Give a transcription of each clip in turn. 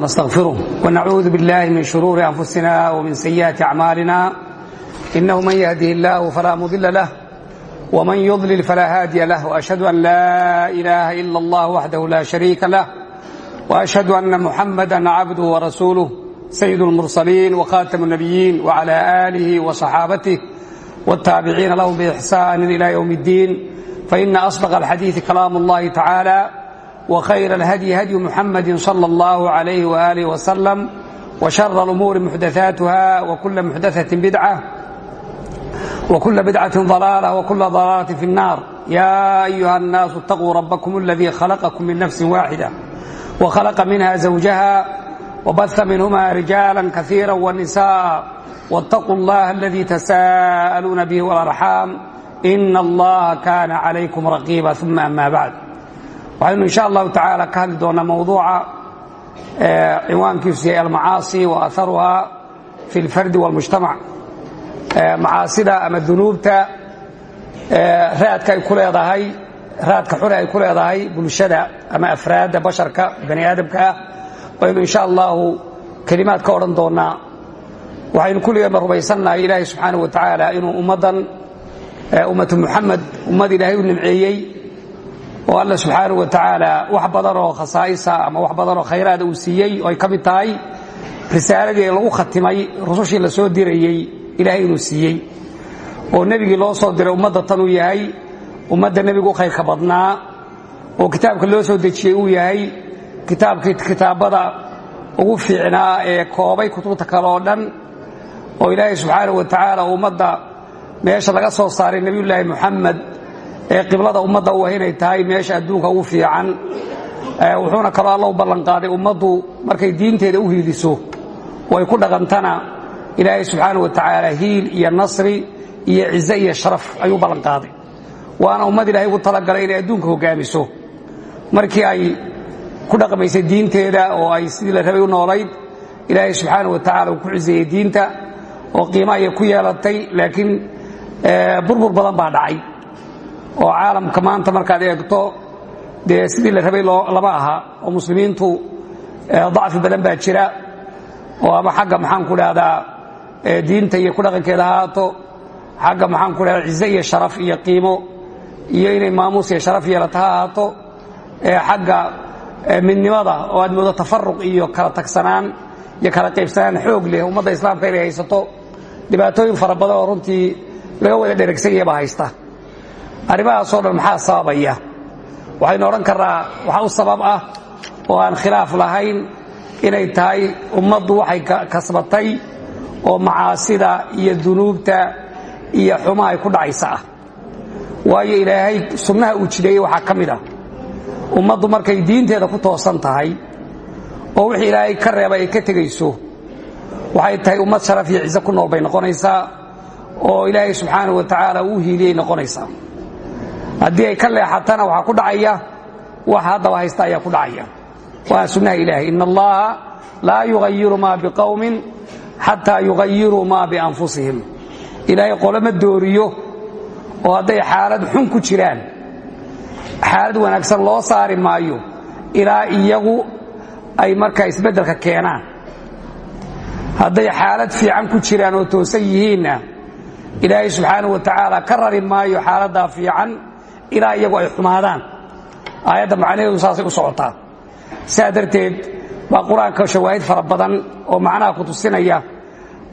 نستغفره ونعوذ بالله من شرور أنفسنا ومن سيئات أعمالنا إنه من يهده الله فلا مضل له ومن يضلل فلا هادي له وأشهد أن لا إله إلا الله وحده لا شريك له وأشهد أن محمدا عبده ورسوله سيد المرسلين وخاتم النبيين وعلى آله وصحابته والتابعين لهم بإحسان إلى يوم الدين فإن أصدق الحديث كلام الله تعالى وخير الهدي هدي محمد صلى الله عليه وآله وسلم وشر الأمور محدثاتها وكل محدثة بدعة وكل بدعة ضلالة وكل ضلالة في النار يا أيها الناس اتقوا ربكم الذي خلقكم من نفس واحدة وخلق منها زوجها وبث منهما رجالا كثيرا والنساء واتقوا الله الذي تساءلون به والأرحام إن الله كان عليكم رقيبا ثم أما بعد waxaynu insha allahu tacaala ka hadli doonaa mawduuca ciwaankiisu yahay almacaasi wa aharuha fi lfardi walmujtamac macaasida ama dunuubta raadka ay ku leedahay raadka xune ay ku leedahay bulshada ama afraadda basharka bani aadamka ah. Baynu allahu kelimaad ka odhan doonaa waxaynu kulligeedna rumaysannahay ilaahay subxaanah wa tacaala inuu ummaddan ummatu muxamed ummad ilaahay u nimceeyey oo alla subxaanahu wa tacaala wax badan oo khasaa'isa ama wax badan oo khayraada uu siiyey oo ay ka mid tahay risaaladii lagu khatimay rusushii la soo dirayey ilaahay inuu siiyey. Oo nebigii loo soo diray ummadda tan uu yahay ummadda nebigu u khayrka badnaa. Oo kitaabka loo soo dejiyey uu yahay kitaabkii kitaabada ugu fiicnaa ee koobay kutubta kale oo dhan oo ilaahay subxaanahu wa tacaala ummadda meesha laga soo saaray nebiyullaahi muxamed ee qiblada ummadda u inay tahay meesha adduunka ugu fiican wuxuuna kaloo alla u ballanqaaday ummaddu markay diinteeda u hiiliso. Oo ay ku dhaqantana ilaahay subxaana wa tacaala hiil iyo nasri iyo cize iyo sharaf ayuu ballanqaaday. Waana ummad ilahay ugu talagalay inay adduunka hogaamiso. Markii ay ku dhaqmaysay diinteeda oo ay sidii la rabay u noolayd ilaahay subxaana wa tacala uu ku ciseeyey diinta oo qiimo ayay ku yeelatay laakiin burbur badan baa dhacay oo caalamka maanta markaad eegto dee sidii la rabay lama aha oo muslimiintu dacfi badan baa jira oo ama xagga maxaan ku dhahdaa diinta iyo ku dhaqankeeda ahaato xagga maxaan ku dhahdaa cize iyo sharaf iyo qiimo iyo inay maamuus iyo sharaf yeelata ha ahaato xagga midnimada oo aad moodo tafaruq iyo kala tagsanaan iyo kala qaybsanaan xoog leh ummadda islaamka inay haysato dhibaatooyin fara badan oo runtii laga wada dheregsanyah baa haysta arrimahaasoo dhan maxaa sababaya? Waxaynu odhan karnaa waxa u sabab ah oo aan khilaaf lahayn inay tahay ummaddu waxay kasbatay oo macaasida iyo dunuubta iyo xumaha ay ku dhacaysa ah. Waayo ilaahay sunnaha uu jideeyey waxaa ka mid ah. Ummaddu markay diinteeda ku toosan tahay oo wixii ilaahay ka reebay ay ka tegayso waxay tahay ummad sharaf iyo ciise ku nool bay noqonaysaa oo ilaahay subxaanahu wa tacaala uu hiiliyey noqonaysaa haddii ay ka leexatana waxaa ku dhacaya wax haddaba haysta ayaa ku dhacaya. Waa sunnaha ilaahay. In allaha laa yugayiru maa biqowmin xataa yugayiruu maa bianfusihim. Ilaahay qoloma dooriyo oo hadday xaalad xun ku jiraan. Xaalad wanaagsan loo saari maayo ilaa iyagu ay markaa isbeddelka keenaan. Hadday xaalad fiican ku jiraan oo toosan yihiinna ilaahay subxaanahu wa tacaala ka rari maayo xaaladdaa fiican ilaa iyagu ay xumaadaan. Aayadda macnaheedu saasay u socotaa. Sidaa darteed baa qur'aanka shawaahid fara badan oo macnaha ku tusinaya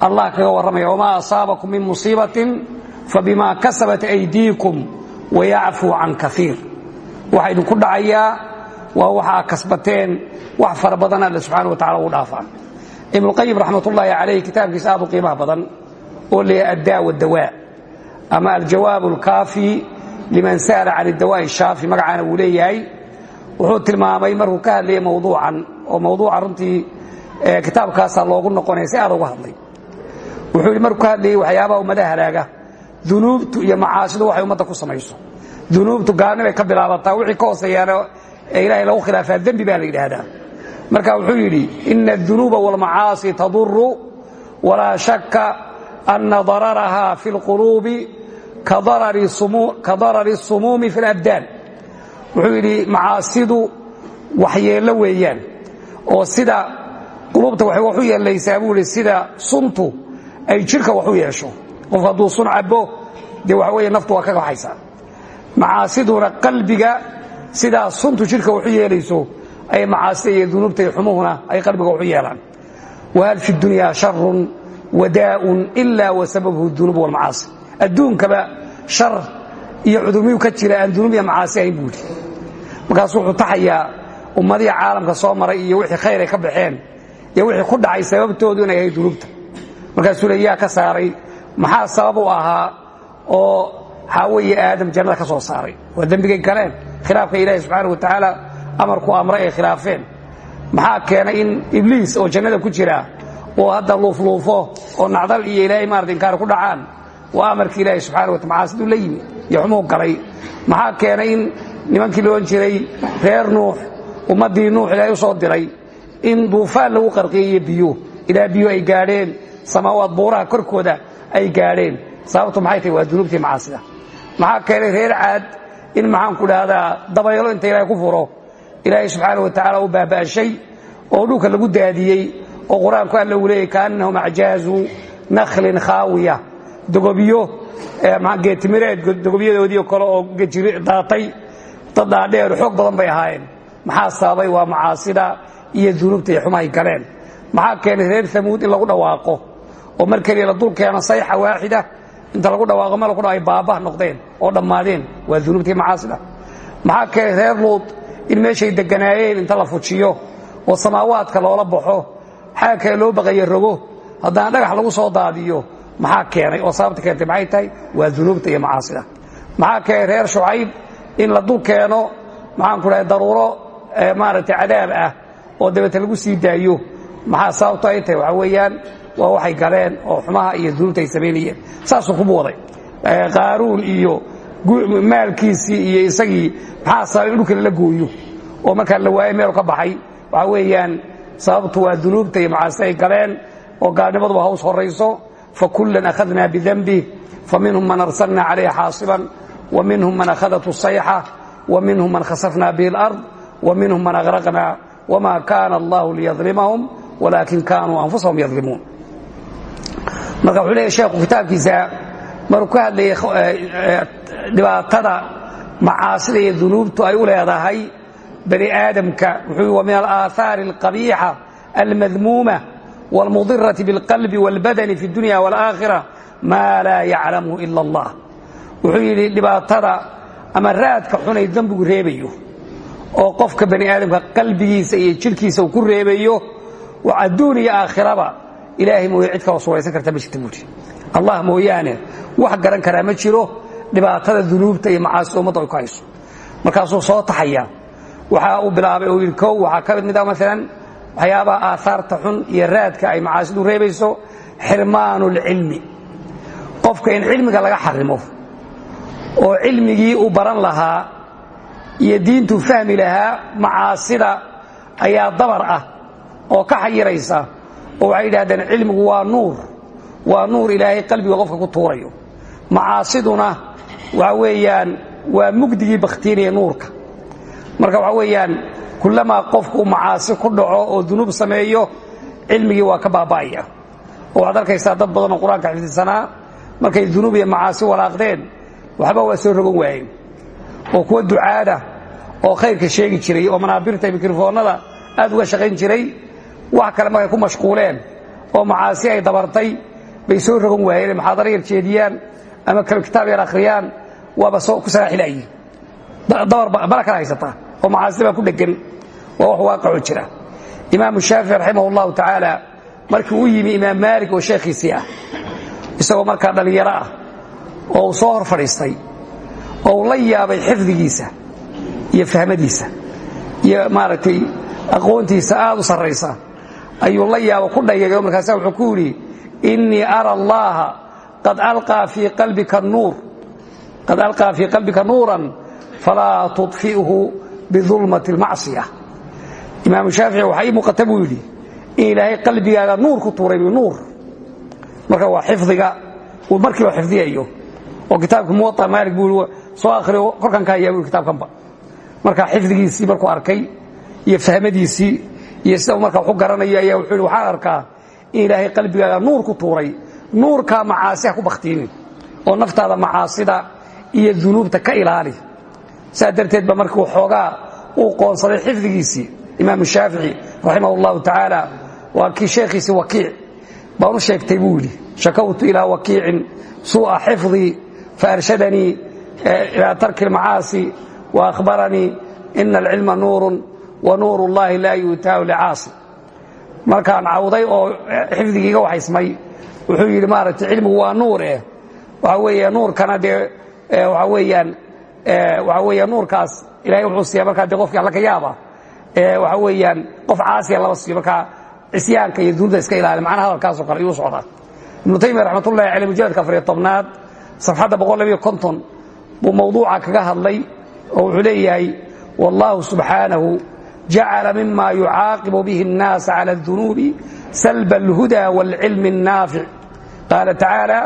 allah kaga warramaya wamaa asaabakum min musiibatin fabimaa kasabat aydiikum wayacfuu can kaiir waxa idinku dhacayaa waa waxaa kasbateen wax fara badan alle subxana wa tacala ugu dhaafaa. Ibnuqayim raxmatullaahi calayh kitaabkiisa aad u qiimaha badan oo leeyahay addaa wadawaa ama aljawaab alkaafi liman sa'ala can idawaa'i shaafi magacaana wuu leeyahay. Wuxuu tilmaamay markuu ka hadlayay mawduucan oo mawduuca runtii kitaabkaasaa loogu noqonaya si aad uga hadlay. Wuxuu yidhi markuu ka hadlayay waxyaabaha ummadaha halaaga dunuubtu iyo macaasidu waxay ummadda ku samayso. Dunuubtu gaalnimay ka bilaabataa wixii ka hooseeyaana ee ilaahay lagu khilaafaa dembi baa la yidhaahdaa. Marka wuxuu yidhi ina adunuuba اlquluubi ka darari sumuumi fi labdaan wuxuu yidhi macaasidu waxyeello weeyaan. Oo sida qulubta waxay waxu yeelaysaa buu yidhi sida suntu ay jidhka wax u yeesho. Qof hadduu sun cabo dee waxa weeye naftu waa ka baxaysaa. Macaasiduna qalbiga sidaa suntu jidhka waxu yeelayso ay macaasida iyo dunuubta iyo xumuhuna ay qalbiga waxu yeelaan. Wahal fi dunyaa adduunkaba shar iyo cudurmiyuu ka jira aan dunuub iyo macaasi ahayn buu yidhi. Markaasuu wuxuu taxayaa ummadihii caalamka soo maray iyo wixii khayr ay ka baxeen iyo wixii ku dhacay sababtoodu inay ahayd dunuubta. Markaasuu le ka saaray maxaa sabab u ahaa oo xaaweeye aadam jannada ka soo saaray? Waa dembigay galeen khilaafka ilaahi subxaana wa tacaala amarku amray ay khilaafeen. Maxaa keenay in ibliis oo jannada ku jira oo hadda luufluufo oo nacdal iyo ilaahay maarata inkaar ku dhacaan waa amarkii ilaahi subxana wa taala siduu la yimi iyo xumuu galay. Maxaa keenay in nimankii loon jiray reer nuux ummaddii nuux ilaahay u soo diray in duufaan lagu qarqiyiyo biyo ilaa biyo ay gaadheen samaawaad buuraha korkooda ay gaadheen. Sababtu maxay tahay? Waa dunuubtii macaasida. Maxaa keenay reer caad? In maxaan ku dhahdaa dabaylo inta ilaahay ku furo. Ilaahay subxaana wa tacaala u baaba'shay oo dhulka lagu daadiyey oo qur'aanku alla uu leeyay kaannahum dogobiyo geetimireed dogobyadoodii kale oo daatay dad dhaadheer xoog badan bay ahaayeen. Maxaa sababay? Waa macaasida iyo dunuubta iyo xumahay galeen. Maxaa keenay reer amuud in lagu dhawaaqo? Oo mar la dul keeno sayxa waaxida inta lagu dhawaaqo ma lagu ay baabah noqdeen oo dhammaadeen. Waa dunuubtii macaasida. Maxaa keenay reer luud in meeshay deganaayeen inta la fujiyo oo samaawaadka loola baxo? Xaa kale loo baqayo rogo? Haddana dhagax lagu soo daadiyo maxaa keenay? Oo sababta keentay maxay tahay? Waa dunuubta iyo macaasida. Maxaa keenay reer shucayb in la dul keeno maxaan ku dhahay daruuro maaragtay cadaab ah oo dabeete lagu sii daayo. Maxaa sababto ay tahay? Waxaa weeyaan waa waxay galeen oo xumaha iyo dunuubta ay samaynayeen saasuu kubu waday qaaruun iyo maalkiisii iyo isagii maxaa sababay in dhulka gooyo? Oo markaa la waayo meelu ka baxay. Waxaa weeyaan sababtu waa dunuubta iyo macaasida ay galeen oo gaalnimaduba haws horayso fakullan akhadna bidanbih faminhum man arsalna calayha xaasiban ومنهم من أخذته الصيحة ومنهم من خسفنا به الأرض ومنهم من أغرقنا وما كان الله ليظلمهم ولكن كانوا أنفسهم يظلمون marka wuxuu leeyahay sheekhu kitaabkiisa maruu ka hadlayay dhibaatada macaasida iyo dunuubtu ay u leedahay bani aadamka wuxuu wa min alaahaari alqabiixa almadmuuma wاlmudirati biاlqalbi wاlbadani fi اdunya wاlآakhira ma laa yaclamhu ila اllah wuxuu yidhi dhibaatada ama raadka xunay dembigu reebayo oo qofka bani aadamka qalbigiisa iyo jidhkiisa uu ku reebayo adduun iyo aakhiraba ilaahay mooye cid kaloo suuraysan karta ma jirta buuri allah mooyaane wax garan karaa ma jiro dhibaatada dunuubta iyo macaasida ummadda ay ku hayso markaasuu soo taxaya waxa uu bilaabay uu yidhi kow waxaa ka mid ah maalan waxyaabaha aahaarta xun iyo raadka ay macaasidu reebayso xirmaanu lcilmi qofka in cilmiga laga xarimo oo cilmigii uu baran lahaa iyo diintuu fahmi lahaa macaasida ayaa dabar ah oo ka xayiraysa oo waxay yidhahdeen cilmigu waa nuur waa nuur ilaahay qalbiga qofka ku tuurayo. Macaasiduna waxa weeyaan waa mugdigii bakhtiinaya nuurka. Marka waxa weeyaan kullamaa qofku macaasi ku dhaco oo dunuub sameeyo cilmigii waa ka baaba'aya. Oo waxaad arkaysaa dad badan oo qur'aanka xifdisanaa markay dunuub iyo macaasi walaaqdeen waxba waa soo rogan waayeen oo kuwa ducaada oo khayrka sheegi jiray oo manaabirta mikrofoonnada aad uga shaqayn jiray wax kale markay ku mashquuleen oo macaasi ay dabartay bay soo rogan waayeen inay muxaadaro yar jeediyaan ama kitaab yar akhriyaan waaba ku salaaxilayiin dabar bala kala haysata oo macaasi baa ku dheggan waa wax waaqaco jira. Imaamu shaafici raximah allahu tacaala markii u yimi imaam maalik oo sheekhiisii ah isagoo markaa dhallinyaro ah oo uu soo hor fadhiistay oo uu la yaabay xifdigiisa iyo fahmadiisa iyo maaragtay aqoontiisa aad u sarraysa ayuu la yaabo ku dhayagay markaasa wuxuu ku yidhi innii ara allaha qad alqaa fii qalbika nuuran falaa tudfi'hu bidulmati اlmacsiya imaamu shaafici waxaa ii muuqata buu yidhi in ilaahay qalbigaaga nuur ku tuuray nuur marka waa xifdiga uu markiiba xifdiyayo oo kitaabka muwaطa maalik buu soo akhriyo korkan ka hayaa buu kitaabkanba marka xifdigiisii markuu arkay iyo fahmadiisii iyo sida markaa waxu garanayo ayaa wuxuu yidhi waxaan arkaa in ilaahay qalbigaaga nuur ku tuuray nuurkaa macaasi ka ilaali saa darteed ba markii xoogaa uu qoonsaday xifdigiisii imaamu shaafici raximah اllahu tacaala waa kii sheekhiisii wakiic baan u sheegtay buu yidhi shakawtu ilaa wakiicin suu'a xifdii faarshadanii ilaa tarki اlmacaasi waahbaranii ina alcilma nuurun wa nuur اllahi laa yuutaahu licaasi markaan cawday oo xifdigiiga waxaysmay wuxuu yidhi maaragtay cilmigu waa nuur eh waxa weeye nuurkana dee waxa weeyaan waxa weeya nuurkaas ilahay wuxuu siiya markaa dee qofkii alla ka yaaba waxa weeyaan qof caasiya laba siiyo markaa cisyaanka iyo dunuubta iska ilaali macnaha hadalkaasoo kale ayuu socdaa ibnu taymiya raxmatullahi caleyh mujalladka afariyo tobnaad safxadda boqol labiyo konton buu mawduuca kaga hadlay oo wuxuu leeyahay wallahu subxaanahu jacala mima yucaaqibu bihi الnaasa cala الdunuubi salba اlhuda wاlcilmi الnaafic qaala tacaala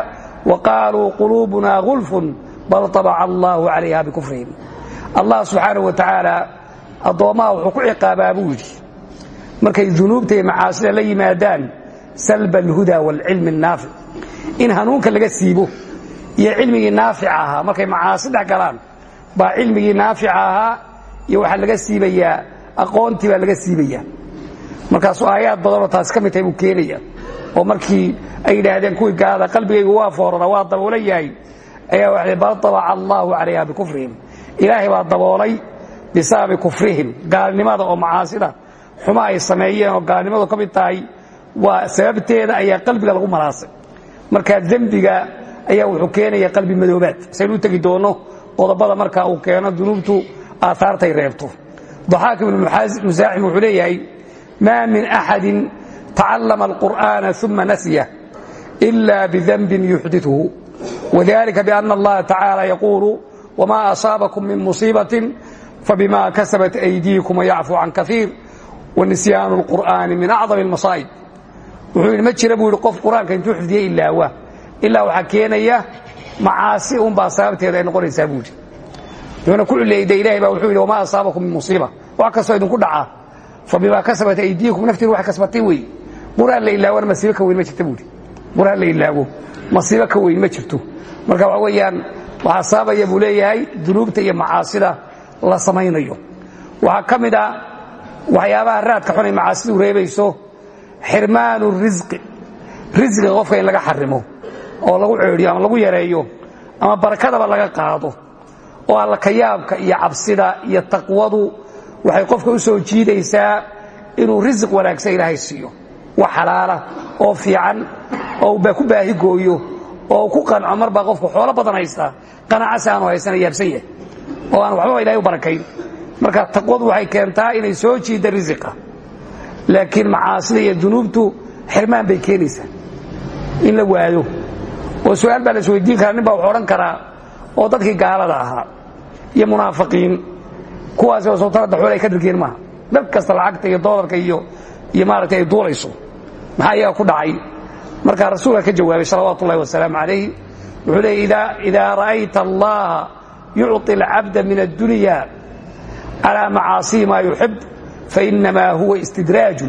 waqaaluu quluubuna gulfun bal abaca allaahu calayha bikufrihim. Allah subxaana wa tacaala addoommaha wuxuu ku ciqaabaa buu yidhi. Markay dunuubta iyo macaasida la yimaadaan salba alhuda waalcilmi annaafic in hanuunka laga siibo iyo cilmigii naafica ahaa markay macaasi dhex galaan baa cilmigii naafica ahaa iyo waxaa laga siibayaa aqoontii baa laga siibayaa markaasuu aayaad badanoo taasi ka mid tahay buu keenaya. Oo markii ay yidhaahdeen kuwii gaalada qalbigaygu waa foorana waa daboola ayaa waxay bal abaca allaahu calayha bikufrihim. Ilaahay baa daboolay bisababi kufrihim. Gaalnimada oo macaasida xuma ay sameeyeen oo gaalnimadu ka mid tahay waa sababteeda ayaa qalbiga lagu malaasay. Marka dembiga ayaa wuxuu keenaya qalbi madoobaad. Sayn u tegi doonno qodobada marka uu keeno dunuubtu aaaartay reebto. Daxaak ibnu musaaxim wuxuu leeyahay maa min axadin tacallama alqur'aana uma nasya ila bidembin yuxdithu وذلika بأن اllaha tacaalى yaquulu wma أصاabaكم min muصiibaة fabima kasabat أydiiكum وyacفu can kaثيir وnisyaanu الqur'ani min أcظم الmaصاa'ib wuxuu yidhi ma jira buu yidhi qof qur'aanka intuu xifdiye ilaawa ilaa waxaa keenaya macaasi unbaa sababteeda ay noqonaysaa buu yidhi wuxuuna ku cileeyda ilahay baa wuxuu yidhi wma asaabakum min musiiba wax kastoo idinku dhaca fabima kasabat aydiikum naftiin wax kasbatay wey qur'aan la ilaawana masiibo ka weyn ma jirta buu yidhi qur'aan la ilaago masiibo ka weyn ma jirto. Marka waxa weeyaan waxaa sababaya buu leeyahay dunuubta iyo macaasida la samaynayo. Waxaa ka mid a waxyaabaha raadka xunay macaasidu reebayso xirmaanu risqi risqiga qofka in laga xarimo oo lagu ceedhiyo ama lagu yareeyo ama barakadaba laga qaado oo alla kayaabka iyo cabsida iyo taqwadu waxay qofka u soo jiidaysaa inuu risiq wanaagsan ilaahay siiyo wax xalaala oo fiican oo ba ku baahi gooyo oo ku qanco mar baa qofku xoolo badan haystaa qanacasi aanu haysana yaabsan yahay oo aan waxbaba ilahay u barakayn. Marka taqwadu waxay keentaa inay soo jiidda risiqa laakiin macaasida iyo dunuubtu xirmaan bay keenaysaa. In la waado oo su'aal baa la isweydiin karaa nin baa odhan karaa oo dadkii gaalada ahaa iyo munaafiqiin kuwaasi oo sultanadda xoole ay ka dirgeen maaha. Dad kasta lacagta iyo doolarka iyo iyo maaragtay ay duulayso maxaa iyaga ku dhacay markaa rasuulka ka jawaabay salawaatu ullahi wasalaamu calayh wuxuu leey idaa ra'ayta allaha yucطi alcabda min addunya calى macaasihi ma yuxib fainamaa huwa istidraaju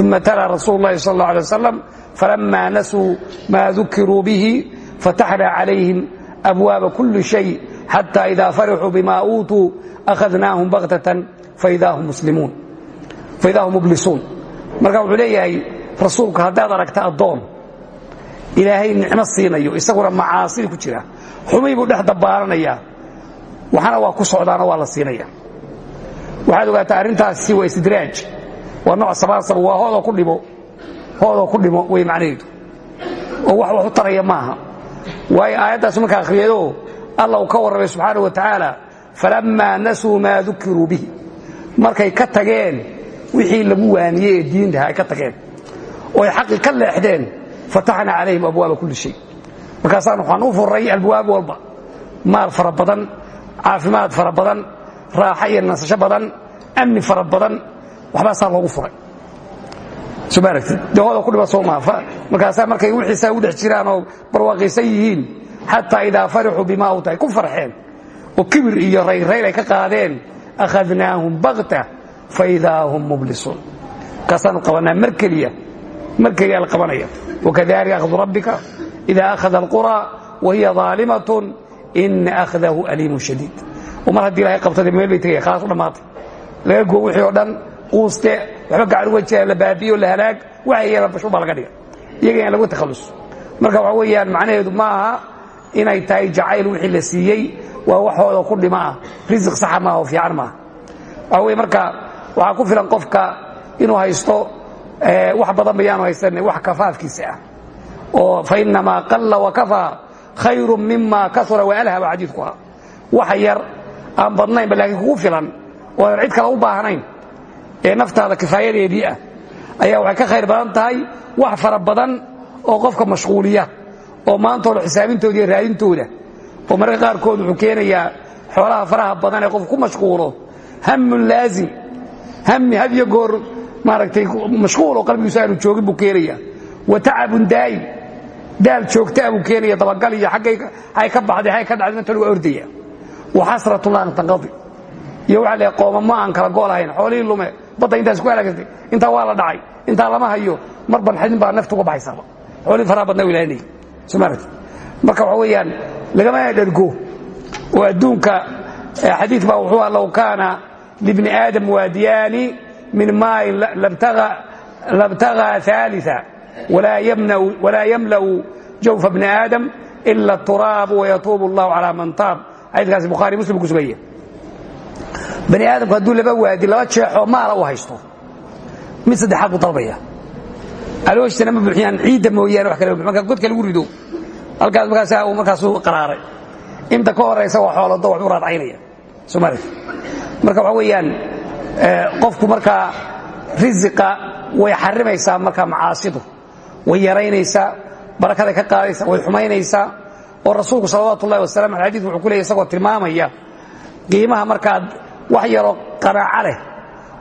uma tala rasuulu اllahi sal اlه alيه wasalam falama nasuu ma dukiruu bihi fataxna calayhim abwaaba kuli shay xata ida farixuu bima uutuu akhadnaahum baktatan faida hum muslimuun faida hum mublisuun marka wuxuu leeyahay rasuulku haddaad aragta addoon ilaahay nicmo siinayo isaguna macaasidi ku jira. Xumay buu dhex dabaalanayaa waxana waa ku socdaanoo waa la siinaya waxaad ogaataa arrintaasi waa istidraaj. Waa nooc sabaasab waa hoodoo ku dhimo hoodoo ku dhimo way macnaheedu. Oo wax wax u taraya maaha. Waayo aayaddaas markaa akhriyayoo alla uu ka warramay subxaana wa tacaala falammaa nasuu maa dukiruu bihi. Markay ka tageen wixii lagu waaniyey ee diintaha ay ka tageen oo ay xaqii ka leexdeen fataxna calayhim abwaaba kulli shay. Markaasaan waxaan u furray albawaab walba. Maal fara badan caafimaad fara badan raaxa iyo nasasho badan amni fara badan waxbaasaa loogu furay. Soo ma aragtid? Dee hooda ku dhiba soo maaha markaasaa markay wixiisaa u dhex jiraan oo barwaaqaysan yihiin xataa idaa farixuu bimaa uta ay ku farxeen. Oo kibir iyo rayrayl ay ka qaadeen. Akhadnaahum bakta faidaa hum mublisuun kaasaanu qabanaa mar keliya mar keliya la qabanaya wakadalika akhdu rabbika ida akhada alqura wahiya daalimatun ina akhdahu aliimun shadiid. Oo mar haddii ilahay qabtade meel bay tegaya khalaas u dhammaatay laga goo wixii oo dhan quuste waxba gacan jira la baabiyo la halaag waxa yeelan bashuur baa laga dhiga iyaga in lagu takhallus marka waxa weeyaan macnaheedu ma aha inay tahay jacayl wixii la siiyey waa waxooda ku dhima ah. Risiq saxa maaha oo fiican maaha. Waxa weye marka waxaa ku filan qofka inuu haysto wax badan bayaanu haysan wax kafaafkiisa ah. Oo fainamaa qalla wakafaa khayru mima kasura waalhaba xadiidkuha waxa yar aan badnaynba laakiin kugu filan oodan cid kale u baahnayn ee naftaada kifaayadeedii ah ayaa waxay ka khayr badan tahay wax fara badan oo qofka mashquuliya oo maantooda xisaabintooda iyo raadintooda. Oo mararka qaarkood wuxuu keenayaa xoolaha faraha badan ee qofku ku mashquulo hamun laazim hami had iyo goor maaragtay mashquul oo qalbigiisu aanu joogin buu keenaya wa tacabun daa'im. Daal joogtaa buu keenaya dabagal iyo aggay ka baxday ay ka dhacday intan waa ordaya. Wa xasratun laa tanqadi. Iyo waxaa leeyahay qoomamo aan kala go' lahayn xoolihii lume badda intaas ku halaagsatay intaa waa la dhacay intaa lama hayo mar ban xidin baa nafta uga baxaysaaba. Xoolihii faraha badnaa ilaalinaya soo maaragti marka waxa weeyaan lagama dhargo oo adduunka xadiid baa wuxuu ah low kaana libni aadam waadiyaani min maain labtagaa ثالثa walaa yamla'u jawfa bni aadam ila الturaabu wayatuub اllahu calى man taab xadiikaasi bukhaari muslim ku sugaya bani aadamku hadduu laba waadi laba jeexoo maala u haysto mid saddexaad buu dalbaya alooshana ma buuxiyaan ciidda mooyaane wax kale marka godka lagu rido halkaas markaas markaasuu qaraaray inta ka horaysa waa xoolado waxbuu raadcaynaya somalia marka waxa weeyaan qofku markaa risiqa way xarimaysaa markaa macaasidu way yaraynaysaa barakaday ka qaadaysaa way xumaynaysaa. Oo rasuulku salawaatu ullahi wasalam ale xadidku wuxuu ku leeyay isagoo tilmaamaya qiimaha markaad wax yaroo qanaaco leh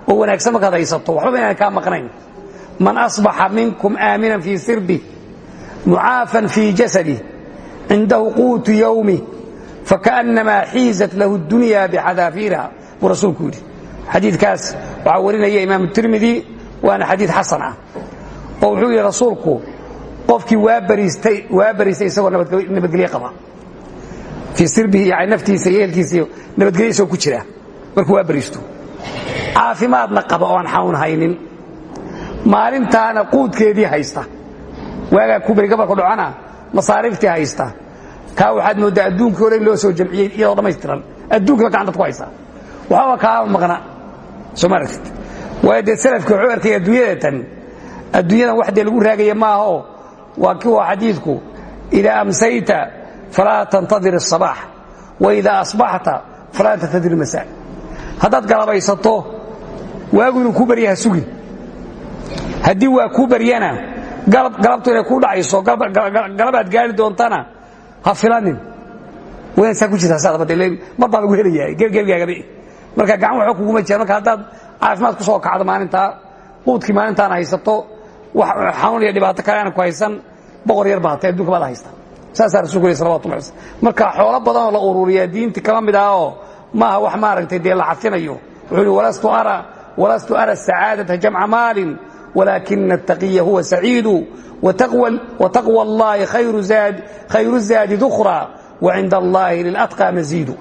oo wanaagsan markaad haysato waxbaba inaan kaa maqnayn. Man asbaxa minkum aaminan fii sirbi mucaafan fii jasadih cindahu quutu yowmi fakaأnnamaa xiizat lahu اdunya bixadaafiiriha buu rasuulku yidhi xadiidkaas waxaa warinaya imaamu tirmidi waana xadiid xasan ah oo wuxuu yidhi rasuulku qofkii waa bariistay isagoo nabadgelye qaba. Fii sirbihi yani naftiisa iyo ehelkiisa iyo nabadgelye isagoo ku jira. Markuu waa bariisto caafimaadna qaba oo aan xanuun haynin. Maalintaana quudkeedii haysta. Waagaa ku beri gabalku dhacona masaariiftii haysta. Kaa waxaad mooddaa adduunkii hore in loo soo jamciyey iyadoo dhammaystiran. Adduunkiiba gacantad ku haysa. Waxbaba kaama maqna somaaragtid waayo dee salafka wuxuu arkay adduunyadan adduunyadan wax dee lagu raagaya maahaoo waa kiwa xadiidku. Idaa amsayta falaa tantadir asabaax wa idaa asbaxta falaa tantadir ilmasaa haddaad galabaysato waagu inuu kuu sugin. Haddii waa kuu baryana galabtu inay kuu dhacayso galabaad gaari doontana ha filanin waynasaa ku jirtaa saad hadda mar baa lagu helayaa geelgeelgaagaba marka gacan waba kuguma jiraan marka haddaad caafimaad ku soo kacdo maalintaa quudkii maalintaan haysato xanuun iyo dhibaato kaleana ku haysan boqor yar baa hatay adduunka baad haysta saasaa rasulku leh salawatu llahi wasalm marka xoolo badanoo la uruuriyaa diintii kama mid ahoo maaha wax maaragtay dee la xafinayo wuxuu i walastu ara sacaadata jamca maalin walaakina ataqiya huwa saciidu wataqwa allahi khayru zaadi dukhra wacinda allahi lilatqaa masiidu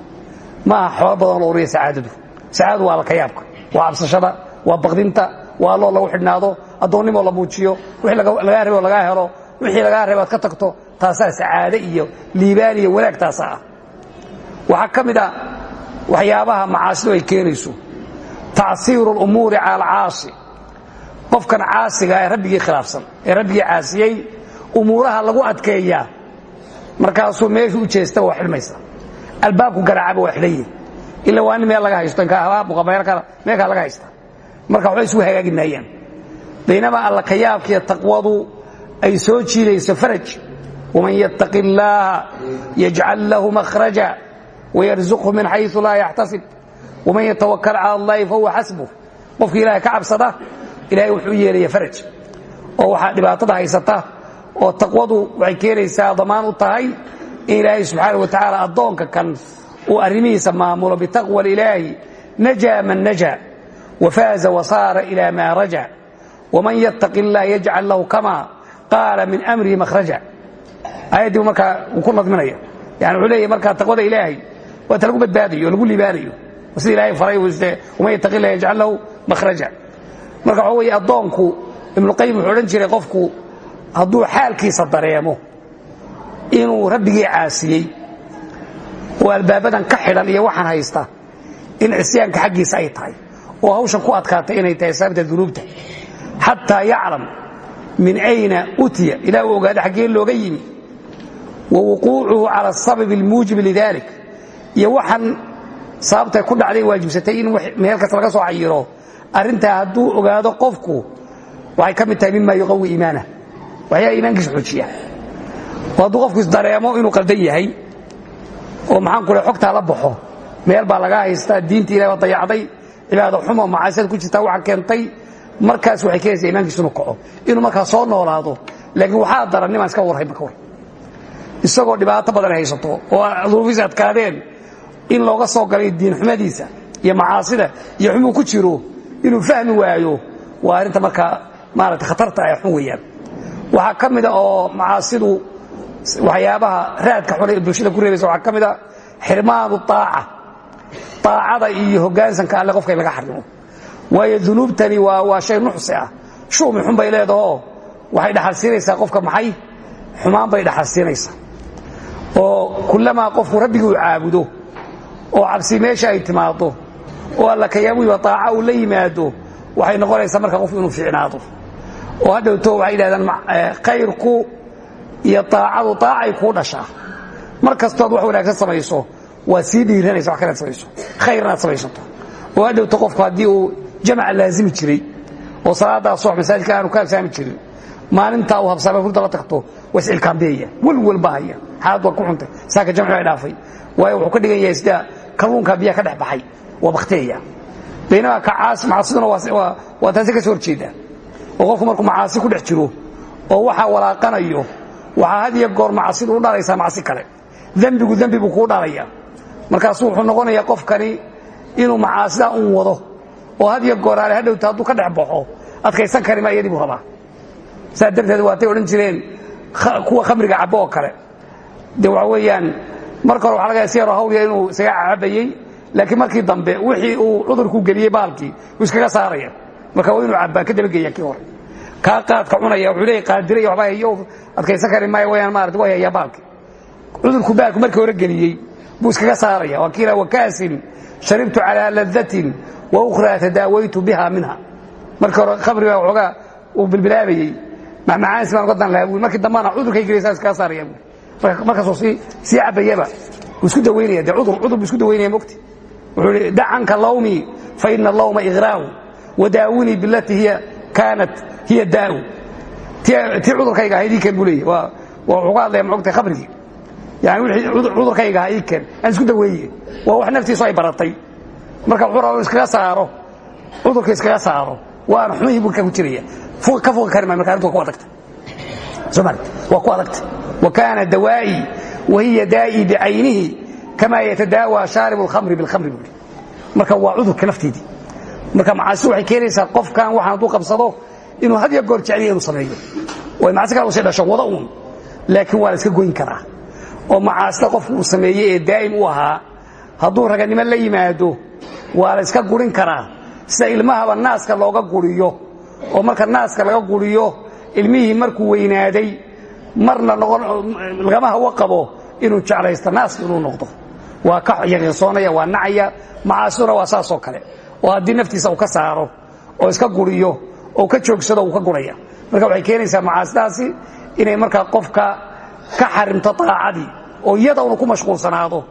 maaha xoolo badanoo la ururiya sacaadadu sacaadadu waa laka yaabka waa cabsashada waa baqdinta waa alloo lagu xidhnaado addoonnimoo la muujiyo wixii lagaa rebo lagaa helo wixii lagaa rebo ad ka tagto taasaa sacaade iyo liibaan iyo wanaag taasa ah. Waxaa ka mid a waxyaabaha macaasidu ay keenayso. Tacsiiru اlumuuri cala alcaasi. Qofkan caasiga ee rabbigii khilaafsan ee rabbigii caasiyey umuuraha lagu adkeeyaa markaasuu meeshu u jeesta waa xidhmaysa. Albaabku garaacaba waa xidhan yihiin ila waa nin meel laga haysto meel kaa laga haysta marka waxba isugu hagaagi maayaan alla ka yaabkiiyo taqwadu ay soo jiidayso faraj. Waman yattaqi illaaha yajcal lahu makhraja wayarzuqhu min xaysu laa yaxtasib waman yatawakal cala allahi fahuwa xasbuh qofkii ilahay ka cabsada ilahay wuxuu yeelaya faraj. Oo waxaa dhibaatada haysata oo taqwadu waxay keenaysaa damaan u tahay in ilaahay subxaana wa tacaala addoonka kan uu arrimihiisa maamulo bitaqwa ilaahi najaa man naja wafaaza wasaara ilaa maa raja waman yattaqi illaha yajcal lahu kama qaala min amrihi makhraja. Aayaddii markaa uu ku nadminaya. Yani wuxuu leeyahy markaa taqwada ilaahay waa ta lagu badbaadayo o lagu liibaanayo sida ilaahay faray waman yattaqi illaha yajcal lahu makhraja. Marka waxa weeye addoonku ibnuqayim wuxuu odhan jiray qofku hadduu xaalkiisa dareemo inuu rabbigii caasiyey oo albaabadan ka xidhan iyo waxaan haysta in cisyaanka xaggiisa ay tahay oo hawshan ku adkaatay inay tahay sababta dunuubta. Xataa yaclam min ayna utiya ilaa uu ogaado xaggee looga yimi wa wuquucuhu cala asababi almuujibi lidalik iyo waxaan sababtay ku dhacday waajibsatay in meel kasta laga soo cayiro. Arrintaa hadduu ogaado qofku waxay ka mid tahay mima yuqawi iimaanah waxyaala iimaankiisa xoojiya oo qofku isdareemo inuu qaldan yahay oo maxaan ku leh xogtaa la baxo. Meel baa laga haystaa diinta ilahi waa dayacday. Cibaado xumo macaasiyad ku jirtaa waxa keentay. Markaas waxay keenaysaa iimaankiisu inuu kaco inuu markaa soo noolaado laakiin waxaa daran nimaan iska warhay marka isagoo dhibaato badan haysato oo duruufiisa adkaadeen in looga soo galay diinxumadiisa iyo macaasida iyo xumuu ku jiro inuu fahmi waayo waa arrinta markaa maarata khatarta ay xun weeyaan. Waxaa ka mida oo macaasidu waxyaabaha raadka xun ee bulshada ku reebaysa waxaa ka mida xirmaanu aaca aacada iyo hoggaansanka alle qofka laga xarimo waayo dunuubtani waa shay nuxsi ah. Shuumi xun bay leedahoo waxay dhaxalsiinaysaa qofka maxay? Xumaan bay dhaxalsiinaysaa oo kullamaa qofku rabbigii uu caabudo oo cabsi meesha ay timaado oo alla kayaamuiba aaca uu la yimaado waxay noqonaysaa marka qofku inuu fiicnaado. Oo hadhowto waxay yidhahdaan khayrku iyo aacadu aacay kuu dhashaa. Mar kastood wax wanaagsan samayso waad sii dhiiranaysa wax kalead samayso. Khayr inaad samaysato. Oo hadhowto qofku haddii uu jamaca laazimi jiray oo salaaddaa subax masaajidka aanu ka habsaami jirin maalintaa uu habsaamay hurda la tagto waa iscilkaambeeya welwel baa haya. Xaalad waa ku xuntay. Saaka jamci ay dhaafay. Waayo wuxuu ka dhigan yahay sida kalluunkaa biyaha ka dhex baxay. Waa bakteeya baynamaa kacaas macaasiduna waa taasi ka soo horjeedaa oo qofku markuu macaasi ku dhex jiro oo waxaa walaaqanayo waxaa had iyo goor macasidu u dhalaysaa macsi kale. Dembigu dembi buu kuu dhalaya. Markaasuu wuxuu noqonayaa qofkani inuu macaasidaa un wado. Oo had iyo goor aale hadhowta hadduu ka dhex baxo adkaysan kari ma iyadii buu rabaa. Saa darteed waatay odhan jireen kuwa khamriga cabbo kale. De weeyaan marka waxa laga si yaroo hawliya inuu isaga cabayey laakiin markii dambe wixii uu cudurku geliyey baalkii iskaga saaraya. Marka waa inuu cabbaa ka kii hore kaa qaadka cunaya wuxuu leeyahy qaadira iyo waxbaa hayo adkaysan kari maayo wayaan maarata way hayaa baalki. Cudurku baalku markii hore geliyey buu iskaga saaraya waa kiila wakaasin sharibtu calaa ladatin wa ukhraa tadaawaytu biha minha markii hore khamriga waxoogaa uu bilbilaabayey macmacaansi baan uga dan lahaa buui markii dambana cudurkay gelaysaa iskaga saaraya buui markaasuu sii cabayaba wuu isku dawaynaya dee cudur cudur buu isku dawaynaya mogti wuxuu ihi dac canka lawmii fa ina allawma igraahu wadaawinii bilati hiya kaanat hiya daau tii cudurkayga ahayd ii keen buu leeyahy waa wuxuu ka hadlaya maogtay khamrigii yani wixii cudurkayga ahaa ii keen aan isku daweeye waa wax naftiisu ay baratay marka wuxuu rabaa iskaga saaro cudurka iskaga saaro waana xumihii buu ka ku jiraya ka fogi kari maayo marka arrintu waa ku adagta maaragta waa ku adagta wa kaana dawaa'i wa hiya daa'ii bicaynihi kamaa yatadaawaa shaaribu alkhamri bilkhamri buu marka waa cudurka lafteedii marka macaasi waxay keenaysaa qofkan waxaan hadduu qabsado inuu had iyo goor jecliya inuu sameeyo. Way macasi kale u sii dhasho wada uun laakiin waa la iska goyn karaa. Oo macaasida qofku uu sameeyey ee daa'im u ahaa hadduu raganimo la yimaado waa la iska gurin karaa. Sida ilmahaba naaska looga guriyo oo marka naaska laga guriyo ilmihii markuu weynaaday marna lagama hawo qabo inuu jeclaysto naaska inuu noqdo. Waa ka yaqiinsoonaya waa nacaya macaasiduna waa saasoo kale oo haddii naftiisa uu ka saaro oo iska guriyo oo ka joogsado uu ka guraya. Marka waxay keenaysaa macaasidaasi inay markaa qofka ka xarimto aacadii oo iyada unu ku mashquulsanaado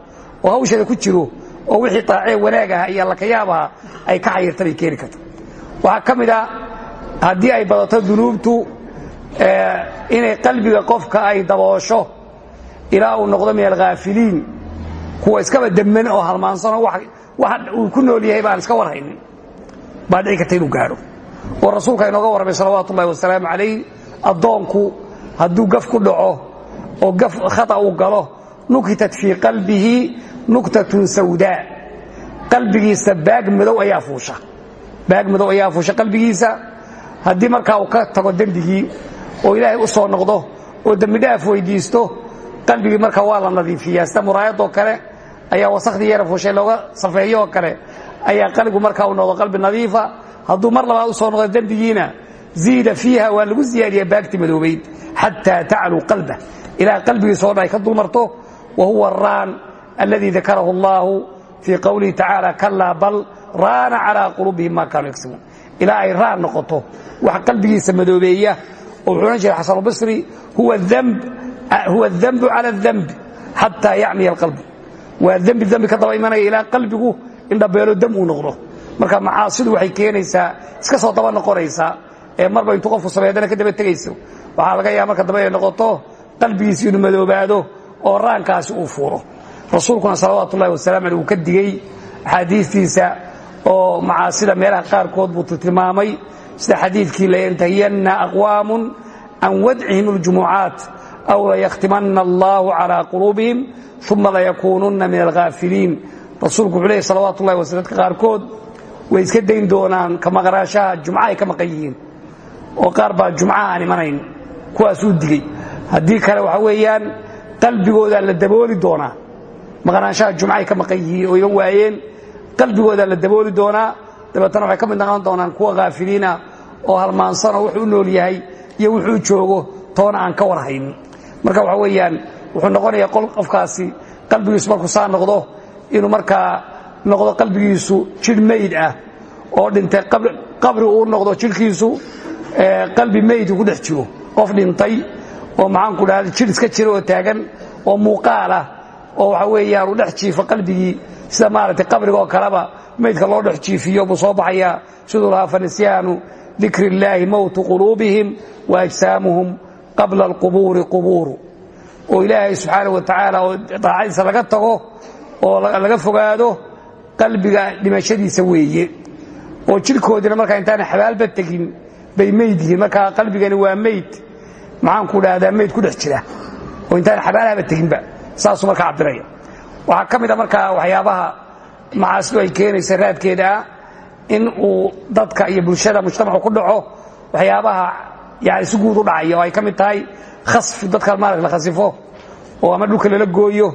oo hawsheeda ku jiro oo wixii aacee wanaagaha iyo allakayaabaha ay ka xayirta bay keeni karta. Waxaa ka mid a haddii ay badato dunuubtu inay qalbiga qofka ay daboosho ilaa uu noqdo min alhaafiliin kuwa iskaba demman oo halmaansanoo wax uu ku nool yahay baan iska warhaynin baa dhici karta inuu gaadho oo rasuulka inooga warramay salawaatu ullahi wasalaamu calayh addoonku hadduu gaf ku dhaco oo gaf khata uu galo nukitat fii qalbihi nuktatun sawdaa qalbigiisa baag madow ayaa fuusha. Baag madow ayaa fuusha qalbigiisa. Haddii markaa uu ka tago dembigii oo ilaahay u soo noqdo oo dembidhaaf weydiisto qalbigii marka waa la nadiifiyaa. Sida muraayadoo kale ayaa wasakhdii yara fuushay looga safeeyo oo kale. Ayaa qalbigu markaa uu noqdo qalbi nadiifa. Hadduu mar labaad u soo noqdo dembigiina ziida fiiha waa lagu siyaadiyaa baagti madoobayd xataa tacluu qalbah ilaa qalbigiisa o dhan ay ka dulmarto wa huwa araan alladii dakarahu allahu fii qowlihi tacaala kalaa bal raana calaa quluubihim maa kaanuu yagsibuun ilaa ay raan noqoto wax qalbigiisa madoobeeya oo wuxuu odhan jiray xasanulbasri huwa adambu cala adambi xataa yacmiya alqalbu waa dembi dembi ka daba imanaya ilaa qalbigu indhabeelo dam uu noqdo. Marka macaasidu waxay keenaysaa iska soo daba noqonaysaa ee marba intuu qofku sameedana ka daba tegayso. Waxaa laga yaaba marka dambe inay noqoto qalbigiisi inuu madoobaado oo raankaasi uu fuuro. Rasuulkuna salawaatu ullahi wasalam uu ka digey axaadiistiisa oo macaasida meelaha qaarkood buu tilmaamay. Sida xadiidkii layantahiyanna aqwaamun can wadcihim اljumucaat aw layakhtimanna allahu calaa quluubihim uma layakuununna min alghaafiliin rasuulku wuxuu leeyay salawatu ullahi waslam dadka qaarkood way iska dayn doonaan ka maqnaashaha jumca ay ka maqan yihiin oo qaar baa jumca aan imanayn kuwaasuu digey haddii kale waxa weeyaan qalbigoodaa la dabooli doonaa maqnaanshaha jumca ay ka maqan yihiin oo iga waayeen qalbigoodaa la nool yahay iyo wuxuu joogo toona aan ka warhaynin marka waxa weeyaan wuxuu noqonayaa qofkaasi qalbigiisu markuu saa noqdo inuu markaa noqdo qalbigiisu jidh mayd ah oo dhintay qabri uu noqdo jidhkiisu qalbi maydku ku dhex jiro. Qof dhintay oo maxaanku dhahda jidh iska jira oo taagan oo muuqaal ah oo waxa weeyaan uu dhex jiifo qalbigii sida maaragtay qabriga oo kaleba maydka loo dhex jiifiyo buu soo baxayaa siduu lahaa fanisyaanu dikri illaahi quluubihim wa ajsaamuhum qabla alqubuuri qubuuru. Oo ilaahay subxaana wa tacaala oo daacadiisa laga tago oo laga fogaado qalbiga dhimashadiisa weeye. Oo jidhkoodina markaa intaana xabaalba tegin bay mayd yihiin. Markaa qalbigani waa mayd. Maxaanku dhahdaa mayd ku dhex jira. Oo intaana xabaalahaba teginba. Saasuu markaa cabiraya waxaa ka mid a markaa waxyaabaha macaasidu ay keenaysa raadkeeda ah in uu yani si guud u dhacaya oo ay ka mid tahay khasfi dadka maarag la khasifo oo ama dhulka lala gooyo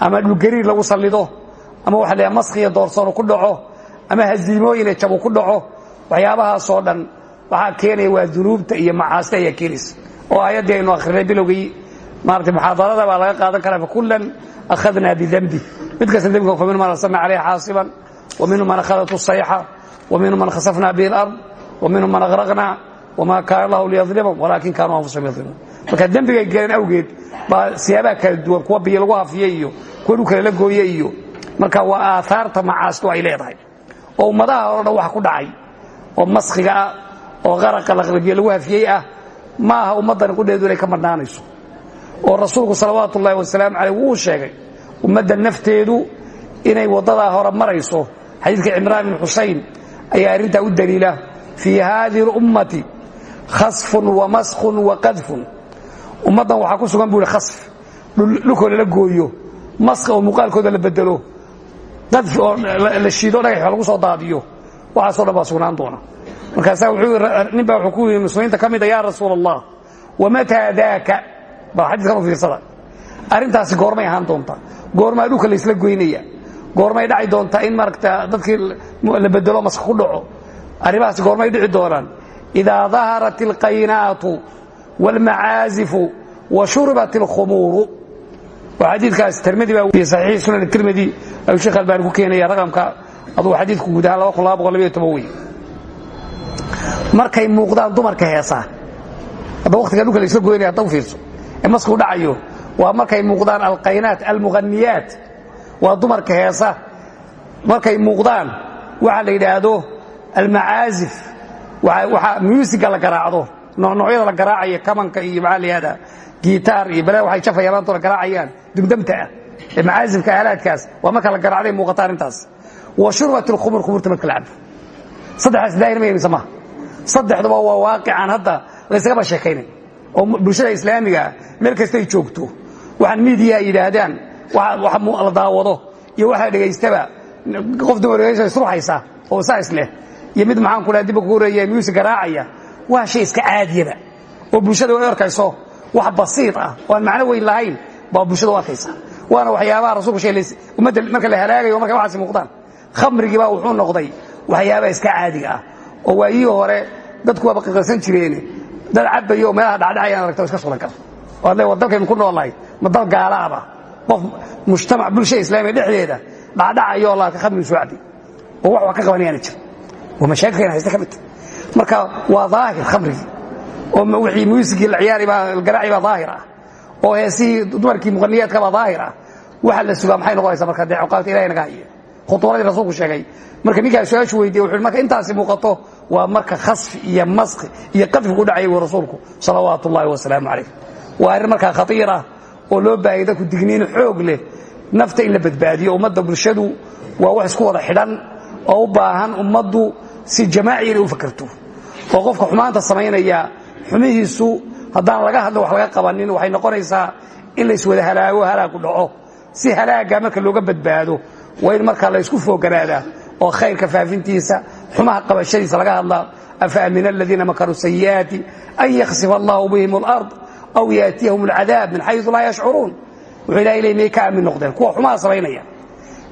ama dhulgariir lagu sallido ama waxa la maskhiya doorsoonu ku dhaco ama haziimooyine jabu ku dhaco waxyaabahaasoo dhan waxaa keenaya waa dunuubta iyo macaasida ayaa keenaysa oo aayaddii aynu akhrinay bilowgii maarata muxaadarada baa laga qaadan karaa fakullan akhadnaa bidembi mid kasta dembika fa minhum man arsalna calayha xaasiban wa minhum man akhadatu sayxa wa minhum man khasafna bihi alard wa minhum man agraqna wma kaana allahu liyadlimahum walaakin kaanuu anfusahum yadlimuun marka dembigay galeen awgeed baa siyaabaha kala duwan kuwa biyo lagu hafiye iyo kuwa dhulka lala gooye iyo marka waa aaaarta macaasidu ay leedahay oo ummadaha hore dhan wax ku dhacay oo maskhiga ah oo qaraqa laqlabiye lagu hafiyey ah ma aha ummaddani qudheedu ka madhnaanayso oo rasuulku salawaatu ullahi wasalaamu caleyh wuu sheegay ummadda nafteedu inay waddadaa hore marayso xadiidka cimraan bin xusayn ayaa arrintaa u daliila fii haadihi اlummati khasfun wamaskun waqadfun ummaddan waxaa ku sugan buu ihi khasf. Dhulkoo lala gooyo. Mask oo muuqaalkooda la bedelo. Qadfi oo la shiido dhagax lagu soo daadiyo. Waxaasoo dhan baa sugnaan doona. Markaasaa wuxuu nin baa wuxuu ku yidhi muslimiinta ka mida yaa rasuula allah wamataa daaka baa xadiiskan u fiirsada. Arrintaasi goormay ahaan doontaa. Goormaa dhulka la isla goynaya. Goormay dhaci doontaa in maaragta dadkii la bedelo mask ku dhaco. Arrimahaasi goormay dhici doonaan alqaynaatu wاlmacaazifu wa shuribat اlkhumuuru waa xadiidkaas tirmidi baa fi saxiixi sunan tirmidi ayuu sheekh albaani ku keenaya raqamka aduu xadiidku guud ahaan wey markay muuqdaan dumarka heesaa hadda waqtiga dhulka la isla goynaya hadda u fiirso ee masku dhacayo waa markay muuqdaan alqaynaat almughaniyaat waa dumarka heesa markay muuqdaan waxa la yidhaahdo almacaazif waxaa muusiga la garaacdo. Noocyada la garaacaya kamanka iyo maxaa la yihahdaa? Gitaar iyo bale waxay jafayaan maantoo la garaacayaan dumdamta ah. Ee macaazifka aalaadkaas waa marka la garaacday muuqata arrintaas. Wa shurbat alkhumur khumurta marka la cabo saddexdaas daahir ma yemisa maha saddexduba waa waaqicaan hadda laysagaba sheekaynay. Oo bulshada islaamigaa meel kastay joogto waxaan miidiya yidhaahdaan waxa la daawado iyo waxaa dhegaystaba qof dumar isruxaysa oo saa isleh iyo mid maxaan ku dhaha dibba ku horreeya muusig garaacaya waa shay iska caadiyaba oo bulshada ay arkayso. Wax basiid ah. Oo aan weyn lahayn baa bulshada u arkaysa. Waana waxyaabaha rasulku sheegay ummadda marka la halaagayo markay waxaasi muuqdaan khamrigii baa wuxuu noqday waxyaabaha iska caadiga ah. Oo waayihii hore dadku waaba qiqirsan jireene dad cabayo oo meelaha dhacdhacayaan aragta iska sulan kara oo le war ku noolnahay ma dal qof mujtamac bulshada islaamiga dhexdeeda dhacdhacayo oo laarka khamrigu soo cabay oo wax wax ka qabanayaana jira waa mashaakilkayna haysta ka mid. Tahay marka waa daahir khamrigii oo wixii muusigii la ciyaari baa daahir ah oo heesihii dumarkii muqaniyaadka baa daahir ah waxa la sugaa maxay noqonaysaa marka dee cuqaabta ilahay naga haye? Khutuuradii rasuulku sheegay. Marka ninkaa su'aashu weydiye wuxu marka intaasi muuqato waa marka khasfi iyo maski iyo qadfi ku dhacaya wu rasuulku salawaatu ullahi wasalaamu calayh. Waa arrin markaa khatiir ah oo loo baahaya dadku digniin xoog leh nafta in la badbaadiyo ummadda bulshadu waa wax isku wada xidhan oo u baahan ummaddu si jamaaci inay u fakerto oo qofka xumaanta samaynaya xumihiisu haddaan laga hadlo wax laga qabanin waxay noqonaysaa in la iswada halaago halaagu dhaco. Si halaaga marka looga badbaado waa in markaa la ysku foganaadaa oo khayrka faafintiisa xumaha qabashadiisa laga hadlaa afa amina aladiina makaruu sayi'aati an allahu bihim alard aw yaatiyahum alcadaab min xayu laa yashcuruun wuxuu ilahay ley miyay ka aamin noqdeen. Kuwa xumaha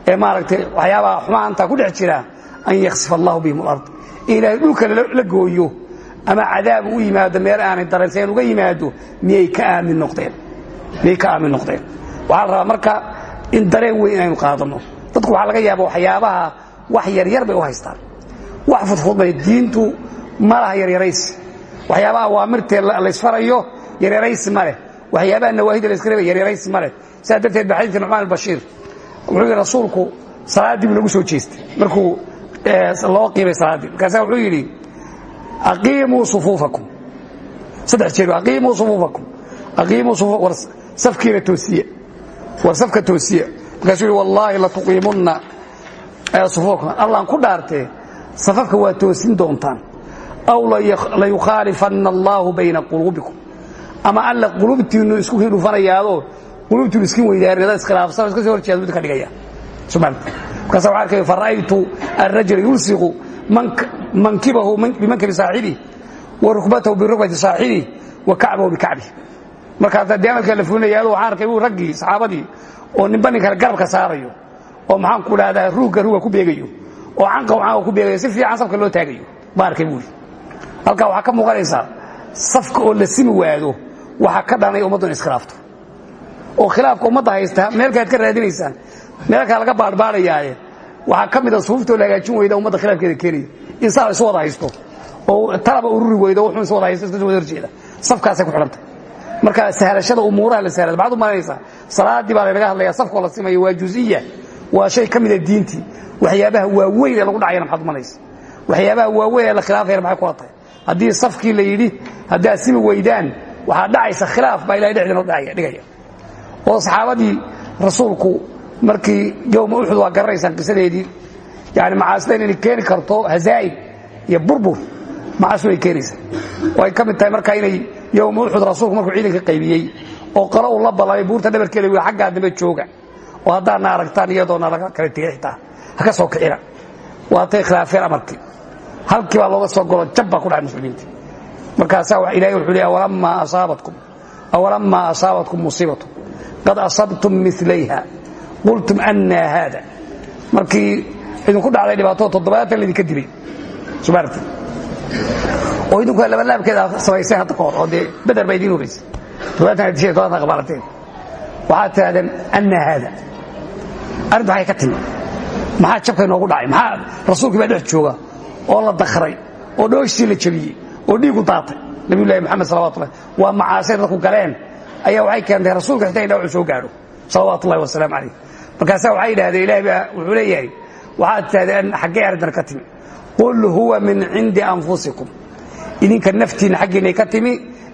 ee maaragtay waxyaabaha xumahantaa ku dhex jira an yaksifa allahu bihim alard in ilaahay dhulka la gooyo ama cadaab u yimaado meel aanay dareensayn uga yimaado miyay ka aamin noqdeen miyay ka aamin noqdeen waxaa la rabaa marka in dareen weyn inaynu qaadano dadku waxaa laga yaaba waxyaabaha wax yaryar bay u haystaan wax fudfudbay diintu ma laha yaryaraysi waxyaabaha awaamirtee laysfarayo yaryaraysi ma leh waxyaabaha nawaahida la iska reebay yaryaraysi ma leh sidaa darteed ba loo qiimay salaaddii markaasaa wuxuu yidhi aqiimuu sufuufakum. Saddex jeer aqiimuu sufuufakum. Aqiimuu sufuuf war safkiina toosiya. War safka toosiya. Markaasuu yidhi wallaahi latuqiimunna sufuufakum allaan ku dhaartee safafka waa toosin doontaan. Aw layukhaalifanna allaahu bayna quluubikum. Ama alla qulubtiinnu isku hidhufanayaadoo qulubtiinu iskin weydaarinada iskhilaafsan iska soo horjeeda mid ka dhigaya fara'aytu arrajula yulsiqu mankibahu bimankibi saaxibihi wa rukbatahu birukbati saaxibihi wa kacbahu bikacbihi markaasa dee amadka la fulinayaado waxaan arkay uu raggii saxaabadii oo ninba nin kale garabka saarayo oo maxaan ku dhahdaa ruugga ruugga ku beegayo oo canqa canqa ku beegayo si fiican safka loo taagayo ma arkay buuri halkaa waxaa ka muuqanaysaa safka oo la simi waado waxaa ka dhanay ummaddu in iskhilaafto oo khilaafka ummadda haysta meelkaad ka raadinaysaan meelkaa laga baadhbaadhayaaye waxaa ka mida sufuuftoo la hagaajin weyda khilaafkeeda keenaya in saa isu wada haysto. Oo talaba ururi weydo wuxuu is wada haysto iska wada horjeeda safkaasay ku xidhantay marka sahlashada umuuraha la sahlada maxaad u malanaysaa salaaddii baa laynaga hadlaya safkoo la simayo waa juziya. Waa shay ka mida diintii. Waxyaabaha waaweyn ee lagu dhacayana maxaad u malanaysa waxyaabaha waaweyn ee la khilaafayana maxay kula tahay? Haddii safkii la yidhi haddaad simi weydaan waxaa dhacaysa khilaaf baa ilahay dhexdeena dhigaya. Oo saxaabadii rasuulku markii yowma uxud waa garanaysaan qisadeedii. Yani macaasida inay keeni karto hazaa'ib iyo burbur macaas way keenaysaa. Way ka mid tahay marka inay yowma uxud rasuulku markuu ciidanka qaybiyey oo qalo uu la ballamay buurta dhabarkeeda wi xaggaa dambe jooga oo haddaadna aragtaan iyadoona laga kala xitaa ha ka soo kicina. Waatay khilaafeen amarkii halkii baa looga soo golo jab ku dhacay muslimiinta markaasaa ilahay wuxuu leey awalamaa asaabatkum awalamaa asaabatkum musiibatu qad asabtum milayha qultum annaa haada markii idinku dhacday dhibaato toddobaatan laydinka dilay sumaarti oo idinku labalaabkeeda samayseen hadda ka hor oo dee beder baa idiin horeysay toddobaatan dishay toddobaatan qabaalateen. Waxaad tidhahdeen annaa haada arrintu maxay ka timi maxaa jabka inoogu dhacay? Maxaa rasuulkii baa dhex jooga? Oo la dakray oo dhooshtii la jabiyey oo dhiigu daatay. Nabiyullahi moxamed salawatullah waa macaasay dadku galeen. Ayaa waxay keentay rasuulka xitaa in dhaawacu soo gaadho. Salawaatu ullahi wasalaamu calayh markaasaa waxay yidhahdeen ilahay baa wuxuu leeyahay waxaad tidhahdeen xaggee arrintan ka timi. Qul huwa min cindi anfusikum. Idinka naftiinna xaggiinay ka timi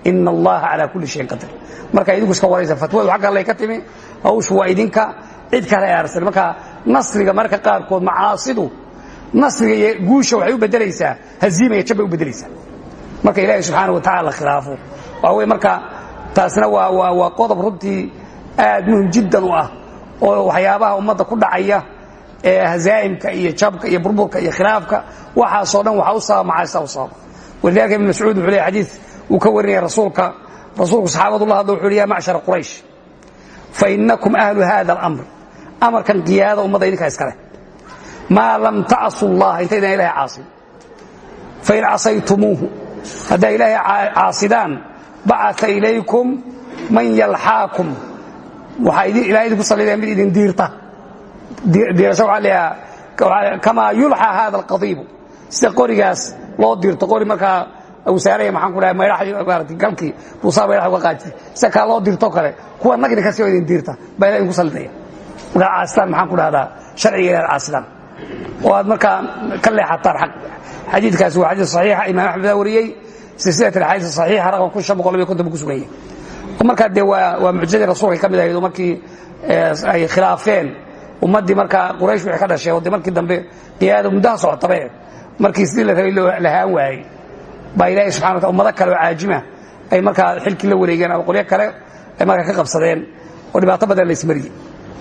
ina allaha calaa kulli shayin qadir marka idinku iska waraysa fatwadu xagga allay ka timi hawshu waa idinka cid kale aarsan. Marka nasriga marka qaarkood macaasidu nasriga iyo guusha waxay u bedelaysaa haziima iyo jab bay u bedelaysaa marka ilaahay subxaana wa tacala la khilaafo waa wey marka taasna waa waa waa qodob runtii aad muhiim jiddan u ah oo waxyaabaha ummadda ku dhacaya ee hazaa'imka iyo jabka iyo burburka iyo khilaafka waxaasoo dhan waxaa u sababa macaasida u sababa ibn mascuud wuxuu leey xadiid uu ka warinaya rasuulka rasuulku saxaabadu la hadlo wuxuu ya macshara quraysh. Fainakum ahlu hada alamr. Amarkan qiyaada ummadda idinkaa iskale maa lam tacsu llaha intaydan ilahay caasin fain casaytumuuhu haddaa ilaahay caasidaan bacaa ilaykum man yalxaakum waxaa ilahay idinku sallidaya mid idin diirta. Diirasho waxaa leeyaha kamaa yulxaa hada alqadiibu sida qorigaas loo diirto qori markaa uu saaraya maxaan ku dhahay maydhaxdii maarata galkii buusaa maydhax uga qaajitay sida kaa loo diirto kale kuwa nagni kasi oo idin diirta baa ilahay idinku sallidaya markaad caasitaan maxaan ku dhahdaa sharciga inaad caasidaan oo aad markaa ka leexataan xaq. Xadiidkaasi waa xadiid saxiixa imaam axmed baa wariyey. Silsilat alxadiis saxiixa raqam kun shan boqol iyo konton buu ku suganyay markaa dee waa mucjizadii rasuulka ka mid ahayd markii ay khilaafeen. Ummaddii markaa quraysh wixii ka dhashay oo dee markii dambe qiyaada muddaha socotabe markii sidii la rabay lahaan waayey. Baa ilaahay subxana wataala ummado kale oo caajima ay markaa xilkii la wareegeen ama qolyo kale ay markaa ka qabsadeen. Oo dhibaato badan la ismariyey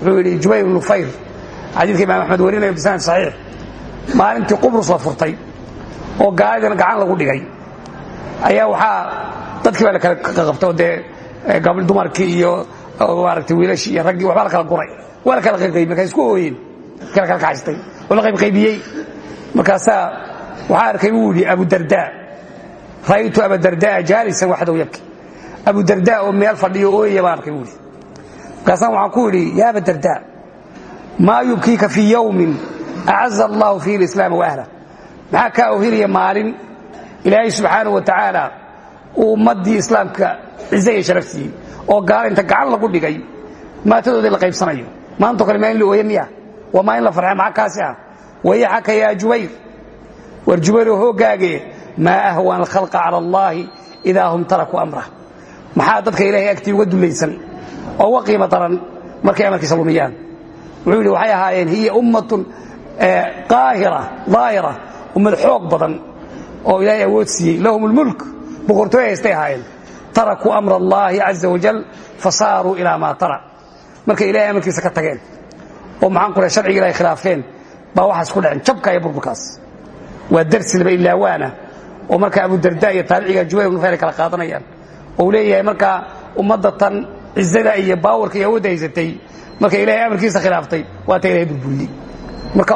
wuxuu yidhi jubayr ibnu nufayr. Xadiidka imaam axmed warinayo bisanad saxiix. Maalintii qubrus la furtay oo gaaladina gacan lagu dhigay. Ayaa waxaa dadkii baa la kala qabtay oo dee dumarkii iyo maaragtay wiilashii iyo raggii waxbaa la kala guray. Waa la kala qaybqaybiyey markaa isku ooyeen. Kala kala kaxaystay oo la qaybqaybiyey markaasaa waxaa arkay buu yidhi abudardaa ra'aytu abadardaa jaalisan waxdow yabki. Abudardaa oo meel fadhiyo ooyaya baan arkay buu yidhi. Markaasaan waxaan ku yidhi yaa abadardaa maa yubkiika fii yowmin acaza allahu fiihi alislaama waahlah maxaa kaa ohinaya maalin? Ilaahay subxaana wa tacaala uu ummaddii islaamka cize iyo sharaf oo gaala inta gacan lagu dhigay maatadoodii la qaybsanayo. Maantao kale maa in la ooye miya? Waa maa in la farxa maxaa kaasi ah? Wayaxaka yaa jubayr? War jubayro hoogaage maa ahwana alkhalqa cala allaahi idaa hum tarakuu amrah maxaa dadka ilaahay agtii uga dulaysan oo uga qiimo daran markay amarkiisa lumiyaan? Wuxuu yidhi waxay ahaayeen hiya ummatun qaahira daahira ummad xoog badan oo ilaahay awood siiyey lahum اlmulk boqortooy haystay ahaayeen. Tarakuu amra اllahi caza wajal fasaaruu ilaa maa tara. Markay ilahay amarkiisa ka tageen oo maxaan ku dhahay sharciga ilahay khilaafeen baa waxaas ku dhaceen jabka iyo burburkaas. Waa darsi laba ilaawaana oo markaa abudarda iyo taabiciga jubayr ibnu fayr kala qaadanayaan. Oo leeyahay markaa ummadda tan cizada iyo baawarka iyo awoodda haysatay markay ilahay amarkiisa khilaaftay waa ta ilahay burburiyey. Marka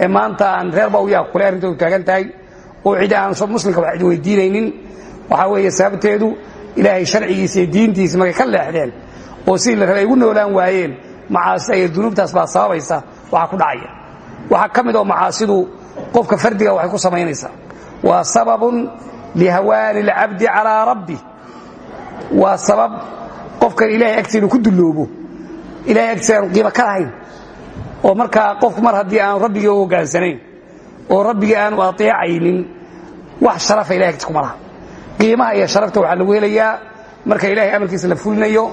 ee maanta aan reer bawyaa kule arrintoodu taagan tahay oo cid aan muslimka wax cid weydiinaynin. Waxaa weeye sababteedu ilaahay sharcigiisa diintiisa markay ka leexdeen oo sidii la rabay ay ugu noolaan waayeen macaasida iyo dunuubtaas baa sababaysa waxaa ku dhacaya. Waxaa ka oo macaasidu qofka fardiga waxay ku samaynaysaa. Waa sababun lihawaani اlcabdi calىa rabbi. Waa sabab qofkan ilahay agtiisa inu ku dulloobo. Ilahay agtiisa qiimo ka lahayn oo markaa qofku mar haddii aanu rabbigii u hogaansanayn oo rabbigii aanu aeecaynin wax harafa ilahay agti kuma laha. Qiimaha iyo sharafta waxaa lagu helayaa marka ilahay amarkiisa la fulinayo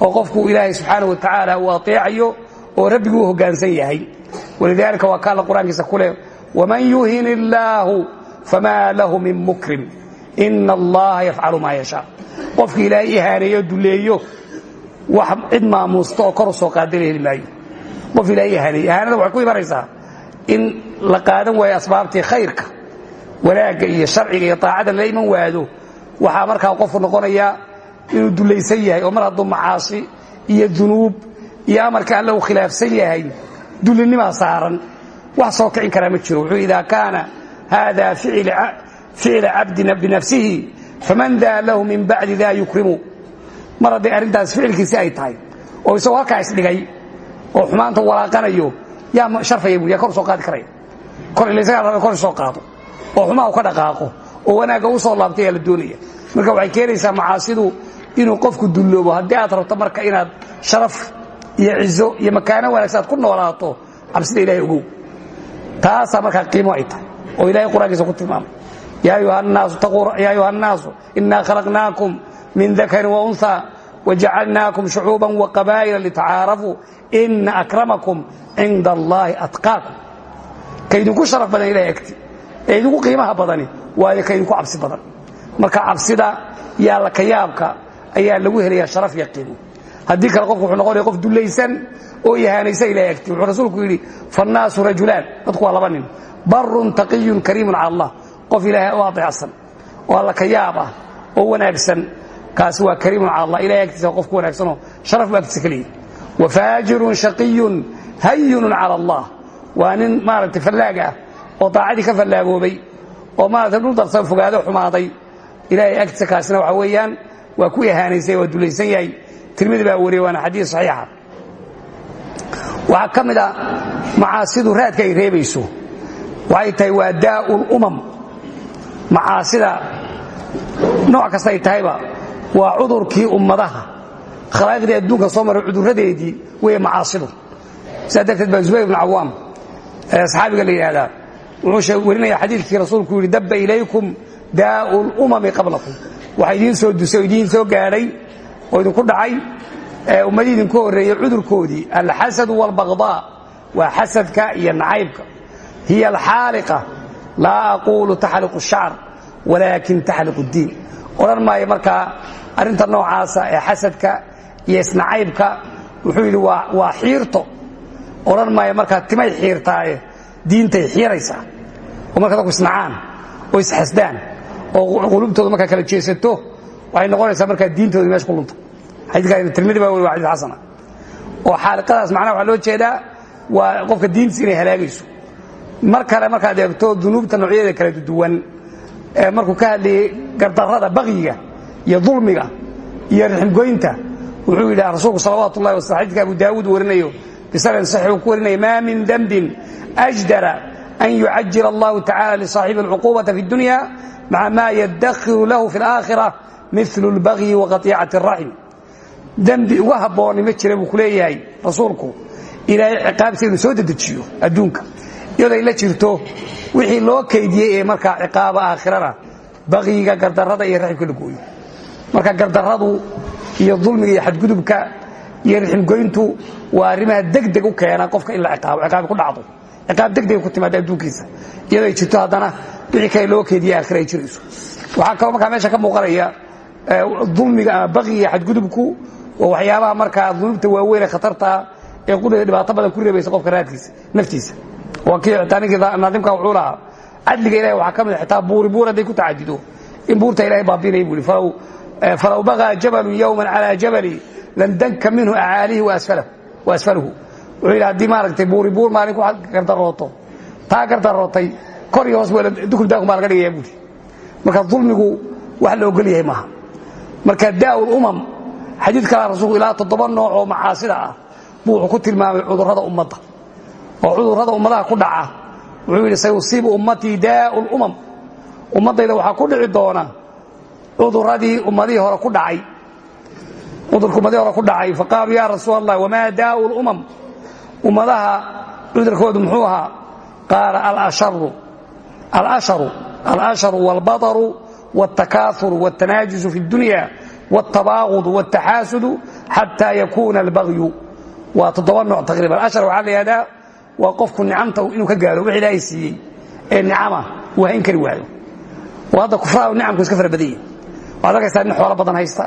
oo qofku ilaahay subxaana wa tacaala uu aeecayo oo rabbigii u hoggaansan yahay. Walidaalika waa kaalla qur'aankiisa ku leh waman yuhin illaahu famaa lahu min mukrim ina allaha yafcalu maa yashaa. Qofkii ilaahay ihaaneeyo duleeyo wax cid maamuusta kor soo qaadala maayo qof ilaahay ihaaneeyo ihaanada waxay ku imanaysaa in la qaadan waayo asbaabtii khayrka wanaagga iyo sharciga iyo taacada la iman waado. Waxaa markaa qofku noqonaya inuu dulaysan yahay oo mar hadduu macaasi iyo dunuub iyo amarka alle uu khilaafsan yahay dulinimaa saaran. Wax soo kicin karaa ma jiro. Wuxuu idaa kaana hada ficla cabdina binafsihi faman daa lahu min bacdi daa yukrimu. Mar hadday arrintaas ay tahay oo isagoo halkaa isdhigay oo xumaanta walaaqanayo yaa harfaya bu yaa kor soo qaadi karaya kor ila isagaa kor soo qaado. Oo xumaha ka dhaqaaqo oo wanaagga u soo laabtay yaa la doonaya. Marka waxay keenaysaa macaasidu inuu qofku dulloobo haddii aad rabto marka inaad sharaf iyo cizo iyo makaano wanaagsan aad ku noolaato cabsida ilahay ogow. Taasaa markaa qiimo ay tahay oo ilahay qur'aankiisa ku tilmaamay. Yaa ayuha annaasu inna khalaqnaakum min dakarin wa unha wajacalnaakum shucuuba waqabaa'ila litacaarafuu ina akramakum cinda allahi atqaakum kaydinku sharaf badan ilahay agti ee idinku qiimaha badani waayo kaydinku cabsi badan marka cabsida iyo alla ka yaabka ayaa lagu helaya sharaf iyo qiimo haddii kale qofku wuxuu noqonaya qof dullaysan oo ihaanaysa ilahay agti wuxuu rasuulku yidhi fannaasu rajulaan dadku waa laba nin barun taqiyun kariimun cala allah qof ilaahay u adeecsan oo alla ka yaab ah oo wanaagsan kaasi waa kariimun cala allah ilahay agtiisa waa qof ku wanaagsanoo sharaf buu agtiisa ka leeyahy. Wa faajirun shaqiyun hayinun cala allah waa nin maaragtay fallaag ah oo daacadii ka fallaagoobay oo maaragtay dhul darsan fogaado xumaaday. Ilaahay agtiisa kaasina waxa weeyaan waa ku ihaanaysay waa dulaysan yahay. Tirmidi baa wariyey waana a macaasidu raadka ay reebayso waa cudurkii ummadaha. Khalaa'iqdii adduunka soo maray cudurradeedii weeye macaasidu sidaa darteed zubayr ibnu cawaam saxaabiga la yidhaahdaa wuxuu warinaya xadiidkii rasuulku yidhi dabba ilaykum daa'u lumami qablakum. Waxa idiin soo dusay oo soo gaadhay oo idinku dhacay ummadii idinku horreeyey cudurkoodii alxasadu waalbagdaa waa xasadka iyo nacaybka. Hiya alxaaliqa laa aquulu taxliqu shacr walaakin taxliqu اddiin odhan maayo markaa arrinta noocaasa ee xasadka iyo isnacaybka wuxuu yidhi waa xiirto. Odhan maayo markaa timay xiirtaaye diintay xiiraysaa. Oo marka dadku isnacaan oo isxasdaan oo qulubtooda markaa kala jeesato waxay noqonaysaa markaa diintooda meesha ku lunta. Xadiidkaa tirmidi baa wari waa xasana. Oo xaaliqadaas macnaha waxaa loo jeedaa waa qofka diintiis inay halaagayso. Mar kale markaad dunuubta noocyadeeda kala duwan ee markuu ka hadlayey gardarrada bakyiga iyo dulmiga iyo riximgoynta wuxuu yidhi rasuulku salawaatu ullahi wasala xadidka abu daawuud warinayo bisanad saxiix uu ku warinaya maa min dembin ajdara an yucajil allahu tacala lisaaxibi alcuquubata fi اdunya maca ma yadakhiru lahu fi اlaakhira milu اlbagyi waqatiicati اraxim dembi uga habbooni ma jira buu ku leeyahay rasuulku ilaahay ciqaabta inuu soo dedejiyo adduunka iyadoo ay la jirto wixii loo kaydiyey ee markaa ciqaaba aakhirana bakyiga gardarrada iyo raximka la gooyo marka gardarradu iyo dulmiga iyo xadgudubka iyo riximgoyntu waa arrimaha degdeg u keena qofka in la ciqaabo ciqaabi ku dhacdo. Ciqaab degdega ku timaada adduunkiisa. Iyadoo jirto haddana wixii kale loo keediyey aakhira ay jirayso. Waxaa kaloo markaa meesha ka muuqanaya dulmiga ama bakyiga iyo xadgudubku waa waxyaabaha markaa dunuubta waaweyn ee khatartaa ee qudhada dhibaato badan ku reebaysa qofka raadkiisa naftiisa. Waa kii ninkii naadimka wuxuu lahaa cadliga ilahay waxaa ka mid xitaa buuri buur hadday ku tacadido in buurta ilahay baabiinaya buu yidhi falow bagaa jabalun yowman calaa jabali landanka minhu acaalihi wa asfaluhu. Wuxuu yidhi haddii maaragtay buuri buur maalin ku gardarooto taa gardarootay kor iyo hoos dukubdaakum baa laga dhigaya buuri. Marka dulmigu wax la ogol yahay maaha. Marka daa'ul umam xadiid kalaa rasuulku ilaa toddoba nooc oo macaasida ah buu wuxuu ku tilmaamay cudurrada ummadda oo cudurrada ummadaha ku dhaca. Wuxuu yidhi sayusiibu ummatii daa'u lumam ummaddayda waxaa ku dhici cuduradii ummadihii hore ku dhacay cudurka ummadihii hore ku dhacay faqaaluu yaa rasuul allah wamaa daa'u lumam ummadaha cudurkoodu muxuu ahaa qaala alasharu alasharu alasharu waalbadaru wاltakaahuru wاltanaajusu fi اddunya wاltabaagudu wاltaxaasudu xataa yakuuna albagyu waa toddoba nooc taqriiban ashar waxaa la yihahdaa waa qofku nicamta inuu ka gaaro wix ilaahay siiyey ee nicama uu hayn kari waayo oo hadda kufraau nicamku iska fara badan yahi waxaad arkaysaa nin xoolo badan haysta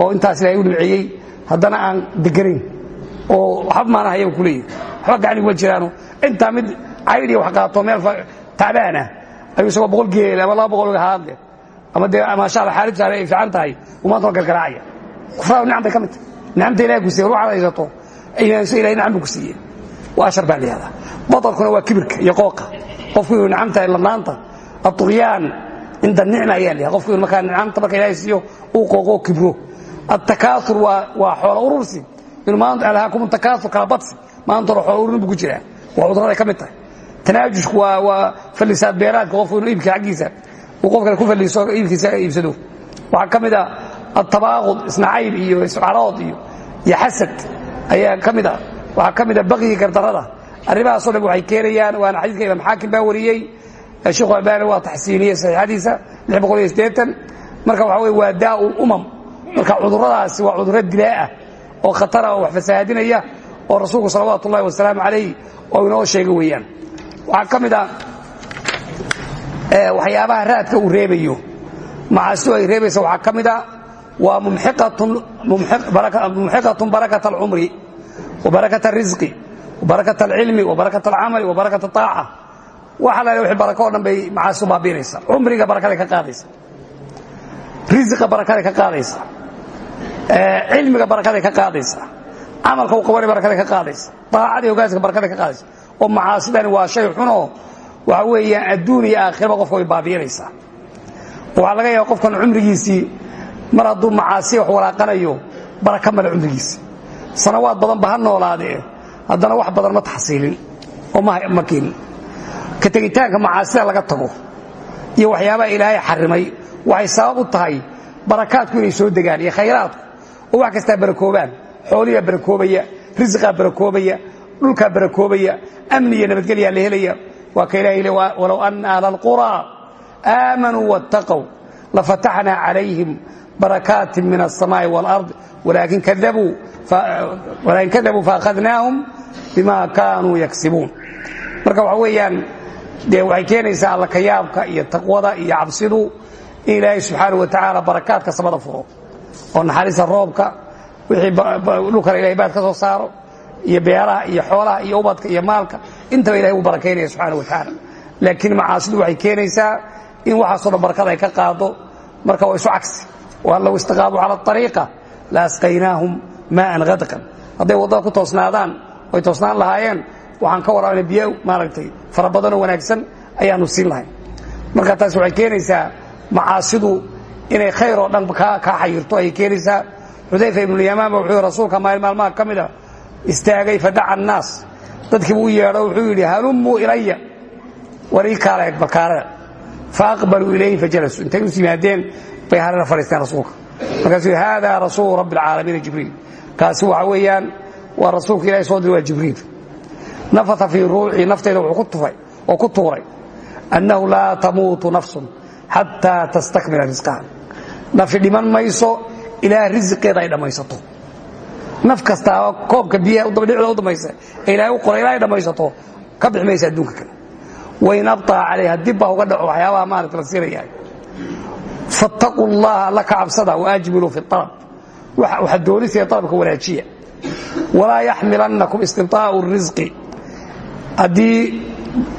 oo intaas ilaahay u dhibceeyey haddana aan deganayn oo waxba maana haya ku leeyahy waxba gacani kuma jiraano. Intaa mid caydhiya wax qaato meel tacbaanah ayuu isagoo boqol geel ama laba boqol haadle ama dee maasha alla saare ay fiican tahay uu maanta waa gargaraacaya. Kufraau nicam bay ka mid tahay. Nicamta ilahay ku siiyey ruuxaad haysato iimaanso ilahay nicam buu ku siiyey. Waa ashar baa la yihahdaa batalkuna waa kibirka iyo qooqa. Qofku inuu nicamtahay lanaanta aطuryaan cinda nicma ayaa la qofku inuu markaa nicamta marka ilahay siiyo uu qooqoo kibro attakaaur waa xoola urursi. Inuu maanta alhaakum takaaur kala badsi maanta hore xoola ururin buu ku jiraa waa cuduraday ka mid tahay tanaajushku waa waa fallisaad beeraadka qofku inuu iibka xaggiisa uu qof kale ku falliso iibkiisa iibsado waxaa ka mid a atabaaqud isnacayb iyo iscarood iyo iyo. Xasad ayaa ka mid a waxaa ka mid a bakyiga gardarrada arrimahaasoo dhan waxay keenayaan waana xadiidka imaam xaakim baa wariyey sheekhu albaani waa taxsiiniyey saxiixadiisa marka waxa weye waa daa'u lumam marka cudurradaasi waa cudurro dilaa ah oo khatara oo wax fasahaadinaya oo rasuulku salawaatu ullahi wasalaamu calayh oo inoo sheega weeyaan. Waxaa ka mid a waxyaabaha raadka uu reebayo. Macaasidu ay reebaysa waxaa ka mid a waa mumxiqatun barakat alcumri wabarakat alrisqi wabarakat alcilmi wabarakat alcamali wabarakat aaca waxa la wixii barako dhan bay macaasidu baabiinaysa cumriga barakaday ka qaadaysa. Risiqa barakaday ka qaadaysa. Cilmiga barakaday ka qaadaysa. Camalka u qabanay barakaday ka qaadaysa. Daacadii hogaanska barakaday ka qaadaysa. Oo macaasidani waa shay xunoo waxa weeyaan adduun iyo aakhiraba qofka way baabiinaysaa. Waxaa laga yaaba qofkan cumrigiisii mar hadduu macaasiya wax walaaqanayo baraka male cumrigiisi. Sanawaad badan ba ha haddana wax badan ma taxsiilin oo ma keenin ka tegitaanka macaasida laga tago iyo waxyaabaha ilaahay xarimay. Waxay sabab u tahay barakaadku inay soo degaan iyo khayraadku. Oo wax kastaa barakoobaan xooliyaa barakoobaya risiqaa barakoobaya dhulkaa barakoobaya amni iyo nabadgelyaa la helaya. Waa ka ilahay walow ana ahla alquraa aamanuu wattaqow lafataxnaa calayhim barakaatin min alsamaa'i waalard walaakin kadabuu faakhadnaahum bima kaanuu yaksibuun. Marka waxa weeyaan dee waxay keenaysaa alla kayaabka iyo taqwada iyo cabsidu in ilaahay subxaana wa tacaala barakaadka samada furo. Oo naxariista roobka wixii dhulkana ilahay baad ka soo saaro iyo beeraha iyo xoolaha iyo ubadka iyo maalka. Intaba ilahay wuu barakaynaya subxaana wa tacaala laakiin macaasidu waxay keenaysaa in waxaasoo dhan barakada ay ka qaado. Marka waa isu cagsi. Waan low istaqaamuu cala ariiqa la asqaynaahum maaan hadqan hadday waddada ku toosnaadaan oy toosnaan lahaayeen waxaan ka waraabana biyo maaragtay fara badanoo wanaagsan ayaanu siin lahay. Marka taas waxay keenaysaa macaasidu inay khayr oo dhan kaa xayirto ayay keenaysaa. Xudayfa ibnulyamaama wuxuu rasuulka maalin maalmaha ka mida istaagay fadaca annaas. Dadkiibuu u yeedho wuxuu yidhi halummuu ilaya war ii kaala eg balkaarada faaqbaluu ilayhi fajalasuu intay us yimaadeen bay harana fadhiisteen rasuulka. Markaasuu yidhi haadaa rasuulu rabbi alcaalamiina jibriil. Kaasi waxa weeyaan waa rasuulka ilahay soo diray waa jibriil nafata fii ruucii naftayda oo ku tuuray annahu laa tamuutu nafsun xataa tastakmila risqaha nafi dhiman mayso ilaa risiqeeda ay dhammaysato naf kastaaba koobka biyaha dhicda u dambaysa ee ilaahay u qoray ilaa ay dhammaysato ka bix maysa adduunka kale wainabtaa calayha dib baa uga dhaco waxyaabaha maarata la siinayaa fattaquu llaha alla ka cabsada waajmiluu fi alab waxa doonisteeda alabka wanaajiya walaa yaxmilannakum istimtaa'u risqi haddii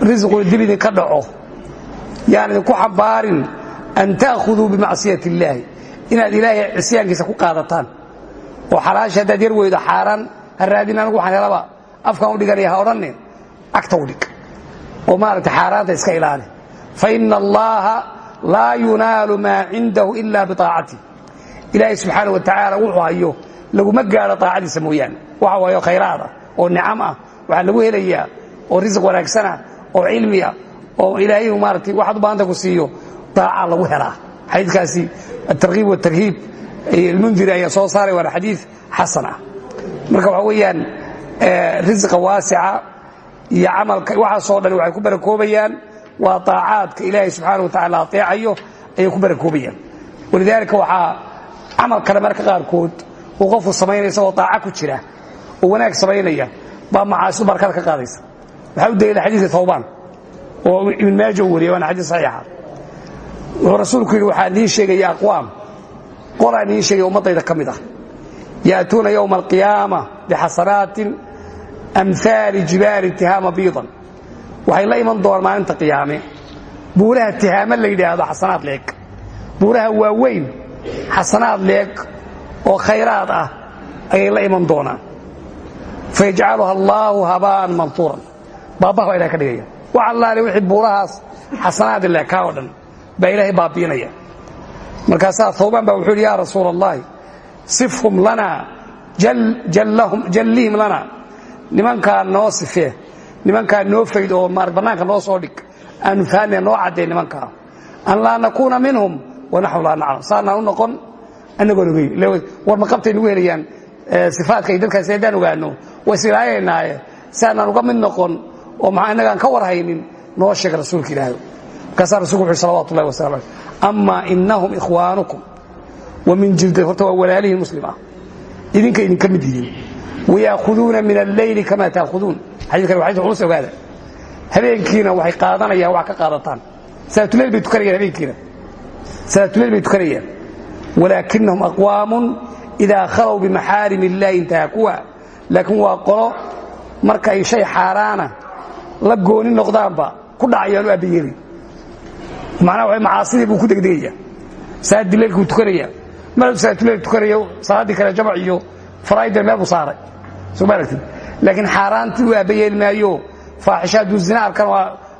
risqu dib idinka dhaco yaan idinku xambaarin an ta'khuduu bimacsiyati اllaahi inaad ilaahay cisyaankiisa ku qaadataan. Oo xalaasha haddaad yar weydo xaaraan ha raadin anigu waxaan u dhiganaya ha odhanne agta u dhig. Oo maaragtay xaaraanta iska ilaali. Faina allaha laa yunaalu maa cindahu ila biaacatih ilaahay subxaana wa tacaala wuxuu hayo laguma gaadho aacadiisa mooyaane. Waxa waayo khayraada oo nicam ah lagu helayaa oo risiq wanaagsanah oo cilmiah oo ilaahay maaratay waxaad u baahanta ku siiyo daaca lagu helaa. Xadiikaasi atarkiib watarhiib ilmundiri ayaa soo saaray waana xadii xasan ah. Marka waxa weeyaan risiqa waasica iyo camalka waxaasoo dhan waxay ku barakoobayaan waa aacaadka ilaahay subxaana wa tacala aeecayo ayay ku barakoobayaan walidaalika waxaa camal kale marka qaarkood uu qofku samaynaya isagoo aaca ku jira oo wanaag samaynaya baa macaasidu barakada ka qaadaysa waxaa u daliila xadiiska tawbaan oo ibn maaja u wariya waana xadiis saxiixa. Wuxuu rasuulku yidhi waxaa nii sheegaya aqwaam qolaa nii sheegaya ummaddayda ka mid ah. Ya'tuuna yowma alqiyaama bixasanaatin amhaali jibaali tihaama biidan. Waxay la iman doonaan maalinta qiyaame. Buuraha tihaama la yidhaahdo xasanaad leeg. Buuraha waaweyn xasanaad leeg oo khayraad ah ayay la iman doonaan. Fayajcaluha allaahu habaa'an mantuuran baabah baa ilahay ka dhigaya. Wax allaale wixii buurahaas xasanaad leekaa oo dhan baa ilaahay baabiinaya. Markaasaa thawbaan baa wuxuu yaa rasuula sifhum lanaa jallihim lana. Nimankaa noo sifee nimankaa noo fayd oo bannaanka noo soo dhig aanu fahanne noo cadday nimankaa. An laa nakuuna minhum wanaxnu laa naclam. Saanaan u noqon annagoon ogeyn war ma qabtay nagu helayaan sifaadka iyo dadkaas haddaan ogaano waa is ilaalinaynaye saanaan uga mid noqon oo maxaa innagaan ka war haynin noo sheega rasuulka ilaahay. Markaasaa rasulku wuxu salawatu ullahi wasalam aleyh amaa inahum ikhwaanukum. Wa min jilda horta waa walaalihiin muslim ah. Idinka idinka mid yihiin. Wayaakuduuna min alleyli kamaa taakhuduun xadiikan waa xadis culus ogaada habeenkiina waxay qaadanayaan wax ka qaadataan. Salaatuleyl bay tukanayaan habeenkiina. Salaatuleyl bay tukanayaan. Walaakinahum aqwaamun idaa khalow bimaxaarim illaahi intahaakuwa laakiin waa qolo marka ay shay xaaraana la gooni noqdaanba ku dhacayaan u aabbayeelay macnaha waa macaasidii buu ku degdegaya. Salaadii leylkuu tukanaya. Maradu salaatuleyl tukanayo salaaddii kale jamac iyo faraa'idda meel buu saaray. Soo ma aragtid? Laakiin xaaraantii u aabbayeeli maayo faaxisha hadduu zina arkan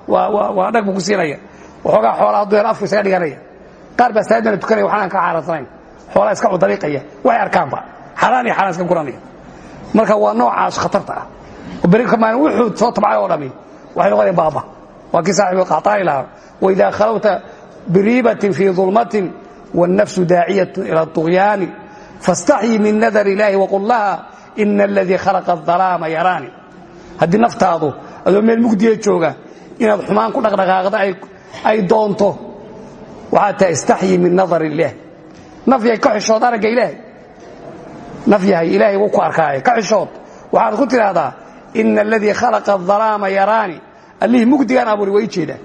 waa dhag buu ku siinaya. Waxoogaa xoolaa hadduu yar afku isaga dhiganaya. Qaar baa salaadana tukanaya waxaan aan ka xaaraansanayn xoolaa iska cudariiqaya waxay arkaanba. Xaaraan iyo xaaraan iska guranaya. Marka waa noocaas khatarta ah. Oo beri ka maalin wuxuu soo tabcay oo dhami waxay noqonayaan baaba waa kii saaxibu qaxtaani lahaa waidaa khalawta biriibatin fii dulmatin wاnnafsu daaciyatu ila اطugyaani faاstaxyi min nadar ilaahi waqul laha ina aladii khalaqa الظalaama yaraani haddii naftaadu adoo meel mugdiya jooga inaad xumaan ku dhaqdhaqaaqda ay doonto waxaad tahay istaxyi min nadar illaah naf yahay ka xishood aragga ilaahay naf yahay ilaahay wuu ku arkaaye ka xishood waxaad ku tidhaahdaa ina aladii khalaqa adalaama yaraani allihii mugdigaan abuuray way jeedaan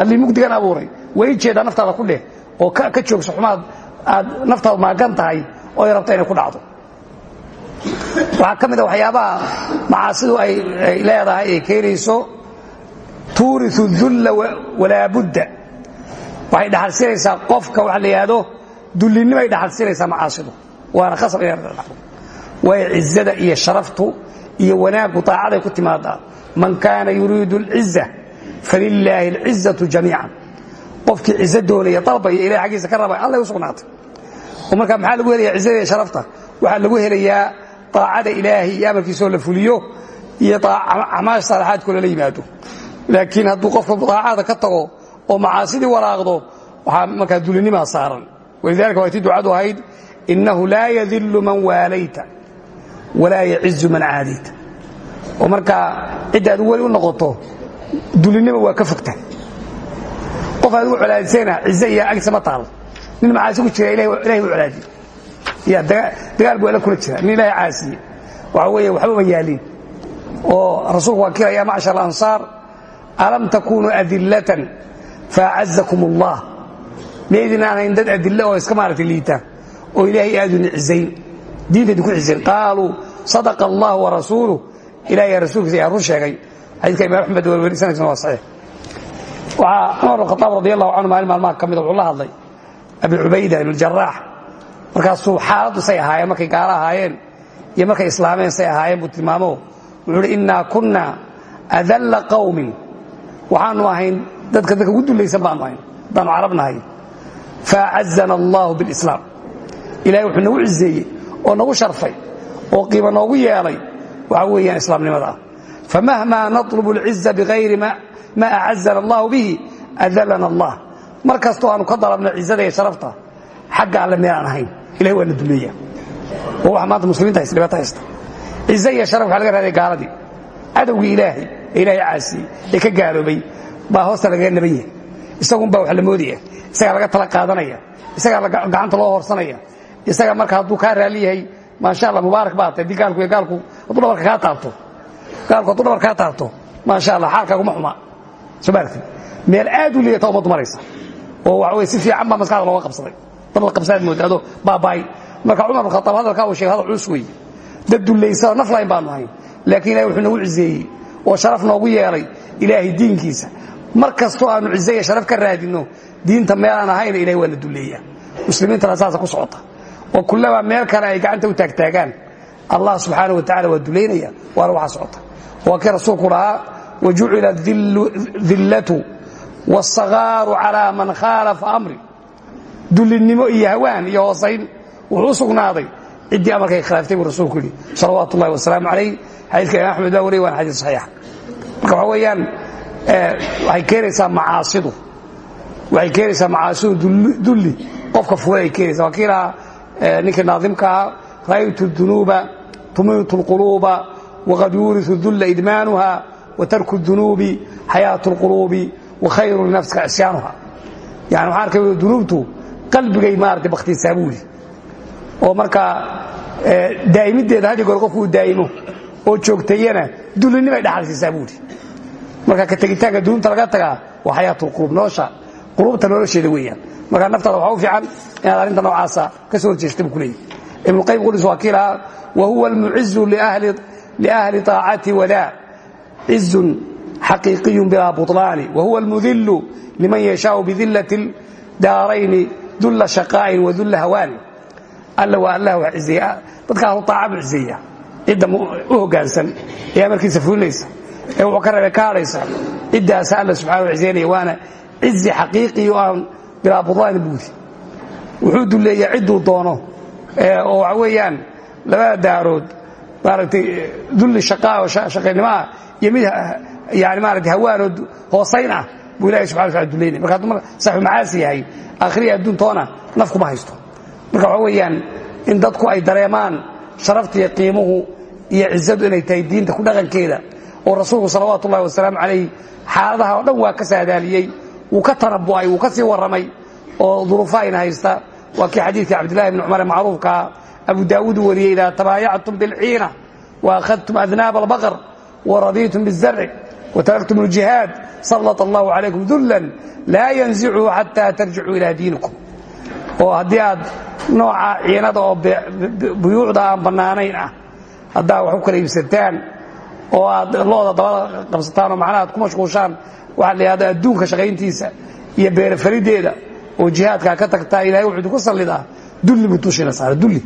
allihii mugdigaan abuuray way jeedaa naftaada ku dheh oo ka joogso xumaad aad naftaadu maagan tahay oo ay inay ku dhacdo waxaa ka mid macaasidu ay leedahay ay keenayso tuuriu dulla walaabudda waxay dhaxalsinaysaa qofka waxa la yidhaahdo dullinnimo macaasidu waana khasab inay dhacdo waayo cizada iyo sharaftu iyo wanaaggu taacaday ku timaadaa. Man kaana yuriidu اlciza falilaahi اlcizatu jamiican. Qofkii cizo doonaya dalbaya ilahay aggiisa ka rabay allay u sugnaatay. Maxaa lagu helaya cizada iyo sharafta? Waxaa lagu helayaa aacada ilaahay iyo amarkiisoo la fuliyo iyo acmaash saalaxaadkoo lala yimaado. Laakiin hadduu qofka daacada ka tago oo macaasidii walaaqdo waxaa markaa dulinimaa saaran. Walidalika waa ducadu ahayd innahu laa yadilu man waalayta walaa yacizu man caadayta oo markaa cidda adigu weli u noqoto dulinima waa ka fogta qof adigu colaadisayna cize iyo agtiisa ma taalo nin macaasi ku jira ilahay u colaadiye ya dagaal buu alla kula jira. Nin ilaahay caasiye. Waxa weeye waxba ma yaalin. Oo rasuulku waa kira ya macshar alansaar alam takunuu adillatan faacazakum allah maydin aan hayn dad adille oo iska maaragtay liita oo ilaahay aaduni cizayn diinta idinku cizayn qaaluu sadaqa allah warasuuluh ilahay rasuulkiisa ayaa run sheegay. Xadiidka imam axmed warweri sanadkiisuna waa saxiix. Waxaa cumar bin khataab radi allahu canhu maalin maalmaha ka mida wuxuu la hadlay. Abi cubayda ibn jaraax markaasuu xaaladdu say ahaayeen markay gaalo ahaayeen iyo markay islaameen say ahaayeen buu tilmaamo. Wuxuu uhi innaa kunna adalla qawmin. Waxaanu ahayn dadka dadka ugu dullaysan baanu ahayn haddaanu carab nahay. Faacazana allahu bilislaam. Ilahay wuxuu nagu cizeeyey oo nagu sharfay oo qiimo noogu yeelay waxa weeyaan islaamnimada. Ah famahmaa natlubu alciza bikayri ma acazana allahu bihi adallana allah. Mar aanu ka dalabno cizada iyo sharafta xagga alle meel aan ahayn. Ilahay waa na oo waxa maanta muslimiinta haysta dhibaato haysta. Cize iyo sharaf waxaa laga raaday gaaladii cadowgii ilaahay ee ilaahay ee ka gaaloobay baa hoosta lagaga naban yahay isagunbaa wax la moodaya. Isagaa laga tala qaadanaya. Isagaa gacanta loo horsanaya isaga marka hadduu kaa raali yahay maasha allah mubaarak baata haddii gaalku gaalku hadduu dhabarka kaa taabto gaalku hadduu dhabarka kaa taabto maasha allah xaalkaaguma xuma. Soo meel aad u liidata ummaddu maraysa oo waxa weye si fiican baa maskaxda looga qabsaday. Dad la qabsanaad mooda adoo baabaay marka cumar bin khataab hadalkaa uu sheegay hadal culus weeye. Dad dullaysanoo naf layn baanu ahayn laakiin ilahay wuxuu nagu cizeeyey. Oo sharaf noogu yeelay ilaahay diinkiisa. Mar kastoo iyo sharaf ka raadinno diinta meelaan ahayna ilahay waa na dulleeya muslimiintana saasa ku socota oo kullabaa meel kale ay gacanta u taagtaagaan. Allah subxaana wa tacala waa dulaynaya waana waxaa socota. Waa kii rasuulku dhahaa wajucila dillatu wاsagaaru calaa man khaalafa amri. Dullinnimo iyo hawaan iyo hoosayn wuxuu u sugnaaday. Ciddii amarkay khilaaftay buu rasuulku yidhi salawaatu ullahi wasalaamu calayh xadiidka imaam axmed baa wariy waana xadiis saxiixa marka waxa weeyaan waxay keenaysaa macaasidu. Waxay keenaysaa macaasidu dulli qofka fulay ay keenaysa waa kii lahaa ninkii naaimkaa ah, raayt dunuuba tumitu quluuba waqad yuuriu dula idmaanuha watarku dunuubi xayaat quluubi wakhayru linafsika isyaanuha yani waxaa arkay dunuubtu qalbigay maarata baktiisaa buuli oo markaa daa'imiddeeda haddi goor qofkuu daa'imo oo joogteeyana dullinimay dhaxalsiisaa buuli marka ka tegitaanka dunuubta laga tagaa waa xayaat lquluub nolosha qulubta nolosheeda weeyaan markaa naftaada waxaa u fiican inaad arrinta noocaasa ka soo horjeesta buu ku leeyahy ibnuqayim qudis waa kii lahaa wa huwa almucizu liahli طaacati wadaa cizun xaqiiqiyun bilaa buطlaani wa huwa almudilu liman yashaau bidilati daarayni dulla shaqaa'in wa dulla hawaani alla waa allah wax cizeeya dadka ahlu طaaca buu cizeeya cidda u hoggaansan ee amarkiisa fulinaysa ee wuxuu ka reebay ka hadhaysa ciddaasa alla subxana wa cizeynaya waana cizi xaqiiqi oo aan bilaa budlaani buudi wuxuu duleeyaa cidduu doono oo waxa weeyaan daarood maaragtay dulli shaqaa oo shaqaynimo ah iyo mid yani maarata hawaanoo hoosayn ah buu ilahay subxana wa tala duleynaya marka hadduu saaxibu macaasi yahay aakhiriya adduuntoona naf kuma haysto. Marka waxa in dadku ay dareemaan sharafta iyo qiimuhu iyo cizadu inay tahay diinta ku dhaqankeeda oo rasuulku salawaatu ullahi wasalaamu calayh xaaladaha oo dhan waa ka saadaaliyey wuu ka tanabu'ay wuu ka sii warramay oo duruufaayna haysta. Waa kii xadiidkii cabdillahi bni cumar ee macruufkaa abu daawuud uu wariyey idaa tabaayactum bilciina waakhadtum adnaaba albaqar waradiitum bizarci wataraktum aljihaad sallat allahu calaykum dullan laa yanzichu xataa tarjicuu ilaa diinikum. Oo haddii nooca ciinada oo buyuucda aan bannaanayn ah haddaa wax u kala iibsataan oo aad looda dabada qabsataan oo macnaha aad ku waxaa la yidhahda adduunka shaqayntiisa iyo beerafarideeda oo jihaadkaa ka tagtaa ilahay wuxuu idinku sallidaa dulli buu tushina saara dulli.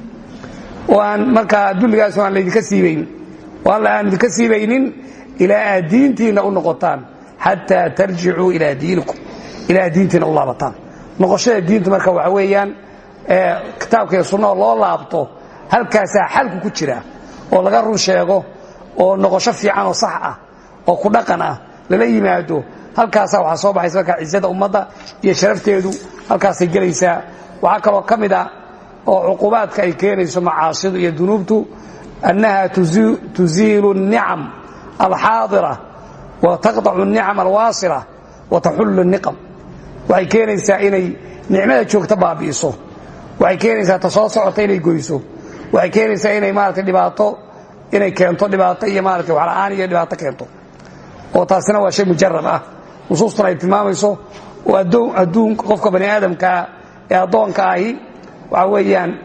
Oo aan markaa dulligaas aan laydinka siibaynin oo alla aan idinka siibaynin ilaa aad diintiinna u noqotaan xataa tarjicuu ilaa diinikum. Ilaa diintiinna u laabataan. Noqoshada diintu marka waxa weeyaan kitaabka iyo loo laabto halkaasaa xalku ku jira oo laga run sheego oo noqosho fiican oo sax ah oo ku dhaqan ah lala yimaado halkaasaa waxaa soo baxaysa markaa cizada ummadda iyo sharafteedu halkaasay gelaysaa waxaa kaloo ka mid ah oo cuqubaadka ay keenayso macaasidu iyo dunuubtu annaha tuziilu الnicam alxaadira wa taqطacu الnicam alwaasila wa taxullu الniqam waxay keenaysaa inay nicmada joogta baabi'iso waxay keenaysaa ta soo socota inay goyso waxay keenaysaa inay maarata dhibaato inay keento dhibaato iyo maarata waxla'aan iyo dhibaato keento oo taasina waa shay mujarab ah. Nusuustuna ay tilmaamayso oo adduunka qofka bani aadamkaa ee addoonka ahi waxa weeyaan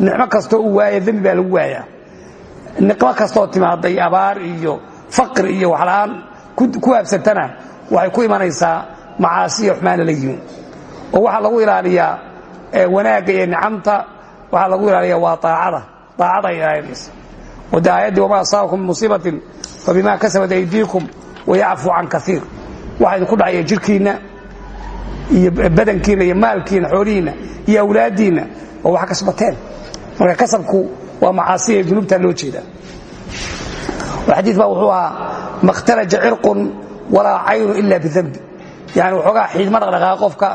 nicmo kastoo u waaya dembi baa lagu waayaa. Niqmo kastoo timaaday abaar iyo faqri iyo waxla'aan ku habsatana waxay ku imanaysaa macaasi iyo xumaana la yimi oo waxaa lagu ilaaliyaa wanaagga iyo nicamta waxaa lagu ilaaliyaa waa aacada aacada ay ilaalinaysa oo de aayaddii aydiikum wayacfu can kaiir waxaa idinku dhacaya jirhkiinna iyo badankiinna iyo maalkiinna xoolihiinna iyo awlaaddiinna oo wax kasbateen marka kasabku waa macaasi ee dunuubtaa loo jeedaa xadii baa wuxuu ahaa makhtaraja cirqun walaa caynu ila bidambi yani waxoogaa xiidma dhaqdhaqaaqa qofka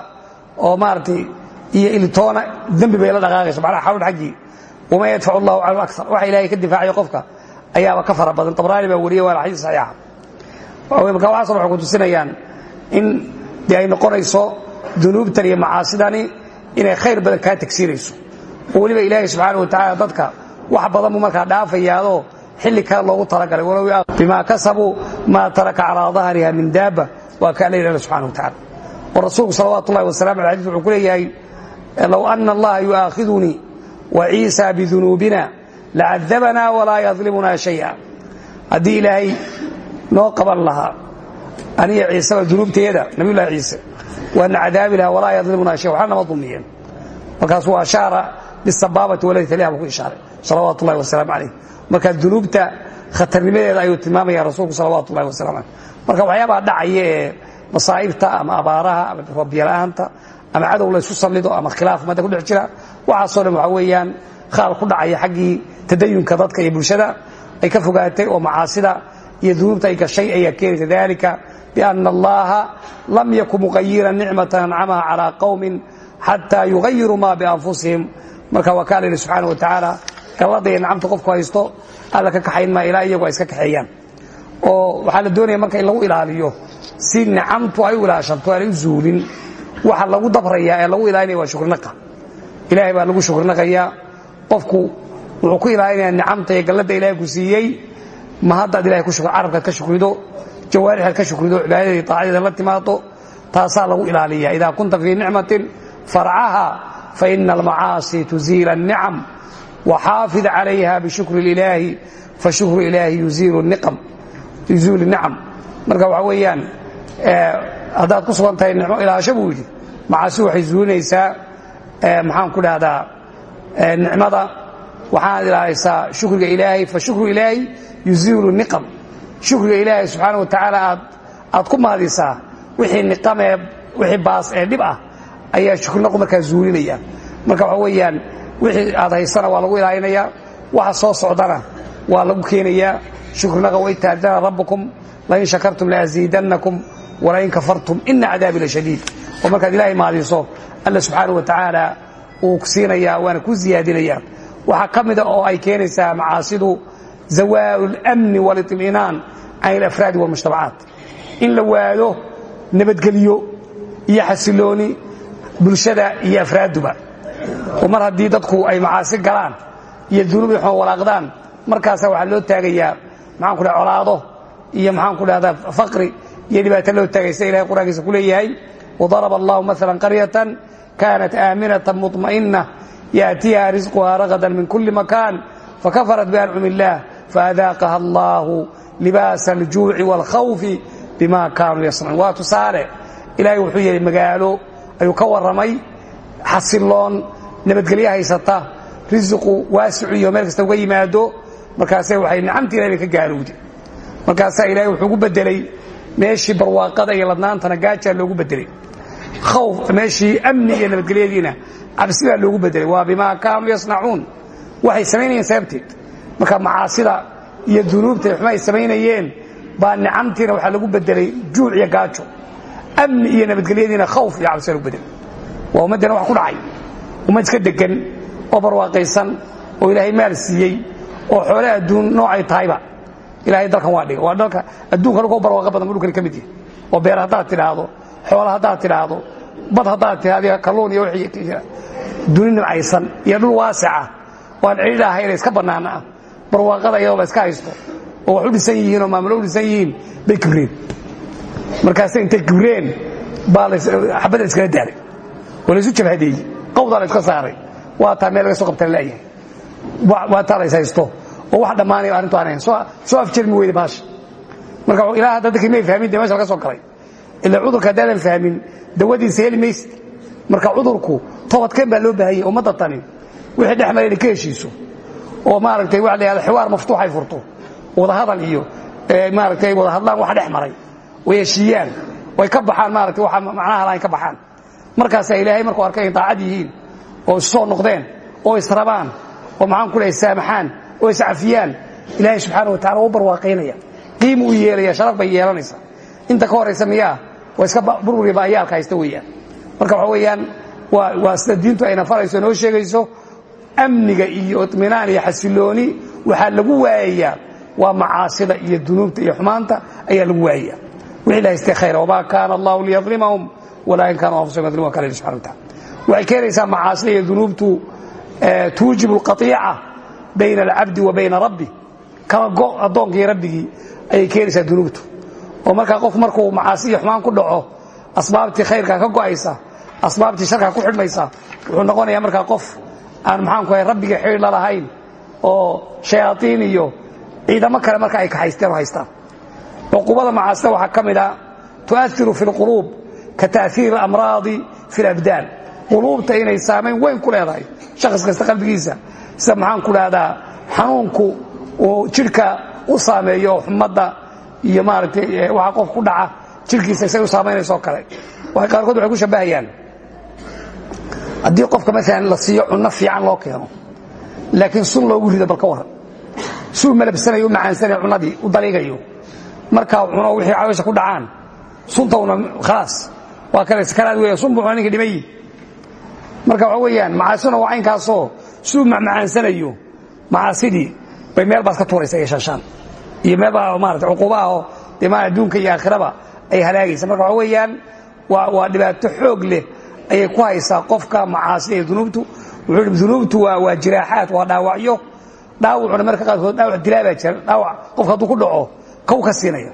oo maaragtay iyo ilitoona dembi bay la dhaqaaqayso macnaha xawdh xaggii waman yadfacu allahu canhu akar waxa ilaahay ka difaacayo qofka ayaaba ka fara badan tabraani baa wariyay waana xadiis saxiixa marka waxaasoo waxay ku tusinayaan in dee ay noqonayso dunuubtan iyo macaasidani inay khayr badan kaa tagsiinayso. Oo weliba ilaahay subxaana wa tacala dadka wax badan buu markaa xilli kale loogu talagalay. Walow bima kasabuu maa taraka calaa dahriha min daaba waa kaa la yidhahda wa tacala oo rasuulku salawaatu ullahi wasalamu ala xadis wuxuu ku leeyahay low allaha yu'aakhidunii wa ciisa bidunuubina lacadabanaa walaa yadlimuna shaya haddii ilaahay noo qaban lahaa. Aniga ciiseba dunuubteeda nabiyullahi ciise. Waana cadaabi lahaa walaa yadlimuna shay waxna nama dulmiyeen markaasuu ashaara bisabaabati waladii taliha buu ku ishaaray salawaatu ullahi wasalaamu calayh. Marka dunuubta khatarnimadeeda ayuu tilmaamaya rasuulku salawatu ullahi wasalam aleyh marka waxyaabaha dhacaya ee masaa'ibta ama abaaraha ama roobiyala'aanta ama cadow la ysu sallido ama khilaaf ummadda ku dhex jira waxaasoo dhan waxa weeyaan khaal ku dhacaya xaggii tadayunka dadka iyo bulshada ay ka fogaatay oo macaasida iyo dunuubta ay gashay ayaa keenaysa dalika biana allaha lam yakun muqayiran nicmatan ancamaha calaa qowmin xataa yugayiruu ma bianfusihim. Marka waa kaa la yidhi subxaana wa tacaala gallada iyo nicamta qofku haysto alla ka kaxayn maa ilaa iyagu ay iska kaxeeyaan. Oo waxaa la doonaya marka in lagu ilaaliyo si nicamtu ay u ilaashanto aanay u zuulin waxa lagu dabrayaa ee lagu ilaalinaya waa shukrinaqa ilaahay baa lagu shukrinaqayaa qofku wuxuu ku ilaalinaya nicamta iyo galladda ilahay ku siiyey ma haddaad ilahay ku shukr carabkaad ka shukrido jawaarixaad ka shukrido cibaadadii taacadeeda la timaado taasaa lagu ilaaliya idaa kunta fii nicmatin farcaha fa ina almacaasi tuziil annicam wa xaafid calayha bishukri ilaahi fa shukru ilaahi yuziilu nicam. Marka waxaa weeyaan eh, haddaad ku sugan tahay nicmo ilaasho buu yidhi waxay zuulinaysaa eh, maxaan ku dhahdaa eh, nicmada. Waxaanaad ilaahaysaa shukriga ilaahay fa shukru ilaahi yuziilu niqam. Shukriga ilaahay subxaana wa tacaala aad aad ku mahadisaa wixii niqamee wixii baas ee dhib ah ayaa shukrinaqu markaa zuulinaya. Marka waxa weeyaan wixii aad haysana waa lagu ilaalinayaa waxa soo socdana waa lagu keenayaa shukrinaqa waitaadana rabbukum lain shakartum laaziidannakum walain kafartum ina cadaabi lashadiid oo markaad ilaahay mahadiso alla subxaana wa tacaala uu siinayaa waana ku ziyaadinayaa waxaa ka mida oo ay keenaysaa macaasidu zawaalu اlamni wاliطminaan can alafraadi wاlmujtamacaat in la waado nabadgelyo iyo xasilooni bulshada iyo afraadduba oo mar haddii dadku ay macaasi galaan iyo dunuub ay xoo walaaqdaan markaasaa waxaa loo taagayaa maxaan ku dhaha colaado iyo maxaan ku dhahdaa faqri iyo dhibaato loo taagay sida ilahay qur'aankiisa ku leeyahay wadaraba allahu maala qaryatan kanat aaminatan muطma'ina yaأtiiha risquha ragadan min kuli makan fakafarat biancum illah faadaaqaha allahu libaasa aljuuci wاlkhawfi bima kaanuu yasnacuun waa tusaale ilaahay wuxuu yidhi magaalo ayuu ka warramay xasiloon nabadgelyo haysata risiqu waasicu iyo meel kasta uga yimaado. Markaase waxay nicamtii ilahay bay ka gaalowda markaasaa ilaahay wuxuu ugu bedelay meeshii barwaaqada iyo ladnaantana gaajaa loogu bedelay khawf meeshii amni iyo nabadgelyadiina cabsi baa loogu bedelay waa bimaa marka macaasida iyo dunuubta xuma ay baa nicamtiina waxaa lagu bedelay juuc iyo gaajo. Amni iyo nabadgelyadiina khawf iyo cabsi baa lagu bedelay waa ummaddana wax ku dhacay. Ummad iska degan oo barwaaqaysan oo ilaahay maal siiyey oo xoole adduun noocay tahayba. Ilahay dalkan waa dhiga waa dalka adduunka dhulka u badan bu dhulkani ka mid yahay. Oo beer haddaad tidhaahdo xoola haddaad tidhaahdo bad haddaad tidhahdo kalluun iyo wixii duni nimcaysan iyo dhul waasica. Oo aan iska bannaana ah barwaaqada iyadoo la iska haysto oo wax dhisan yihiin oo maamulo dhisan yihiin bay kibreen. Markaase intay kibreen baa xabadda iskala daaray oo laysu jabhadeeyey. La iska saaray. Waa taa meel laga soo qabtana la'yahay waa taa la is oo wax dhammaanaya arrintu aan ahayn soo afjarmi weyda baasha marka ilaah hadda dadkii fahmin dee laga soo galay. Ila cudurka haddaadan fahmin dawadiisa heli marka cudurku toobadkeen baa loo baahanyay ummadda wixii dhex ka heshiiso oo maaragtay waxa la xiwaar maftuux ay furto. Wadahadal iyo maaragtay wada hadlaan wax dhex maray. Way heshiiyaan. Way ka baxaan maaragtay waxa macnaha lahayn ka baxaan. Markaasaa ilaahay markuu arkay in daacad yihiin oo is soo noqdeen oo israbaan oo maxaan ku lehay saamaxaan oo iscafiyaan ilaahay subxaana wa tacala u barwaaqaynaya qiimu u yeelaya sharaf bay yeelanaysaa inta ka horaysa miyaa waa iska burburiya baayaalka haysta weeyaan. Marka waxa weeyaan waa sida diintu ayna farayso noo sheegayso amniga iyo iطminaan iyo xasilooni waxaa lagu waayayaa waa macaasida iyo dunuubta iyo xumaanta ayaa lagu waayaya wixii la haystay khayra wamaa kaana allahu liyadlimahum walaakin kaanuu anfusahum kala ilahi subxana wa tacala waxay keenaysaa macaasida iyo dunuubtu tuujibu alqatiica bayna alcabdi wa bayna rabbi. Kala go addoonkii rabbigii ayay keenaysaa dunuubtu. Oo markaa qof markuu macaasi iyo xumaan ku dhaco asbaabtii khayrkaa ka go'aysa asbaabtii sharkaa ku xidhmaysa wuxuu noqonayaa markaa qof aan maxaanku ahay rabbiga xidhiir la lahayn oo shayaaiin iyo ciidamo kale marka ay kaxaysteen oo haystaan. Cuqubada macaasna waxaa ka mid ah, a tuahiru ka taaiiri alamraadi fi alabdaan quluubta inay saamayn weyn ku leedahay shakhs kasta qalbigiisa. Sida maxaanku dhahdaa xanuunku uu jidhka u saameeyo xumadda iyo maaragtay waxaa qof ku dhaca jidhkiisa say u saamaynayso kale. Waxay qaarkood waxay ku shabbahayaan haddii qofka maalan la siiyo cunno fiican loo keeno laakiin sun loogu rido bal ka warran suu malabsanayo u macaansanayo cunnadii u daliigayo. Markaa cuno wixii caloosha ku dhacaan suntawna khalaas waa kale sakaraad weeya sun buu cuna ninka marka waxa weeyaan macaasina waa caynkaasoo suu macmacaansanayo. Macaasidii bay meel baad ka tuuraysa iyo iyo meel baa maarata cuquba ahoo dee ma iyo aakhiraba ay halaagaysa. Marka waxa weeyaan waa dhibaato xoog leh ayay ku haysaa qofka macaasida iyo dunuubtu. Wuxuu dunuubtu waa waa jiraaxaad waa dhaawacyo. Dhaawacuna marka qaarkood dhaawac dilaa baa jira. Dhaawac qofka hadduu ku dhaco kow ka siinaya.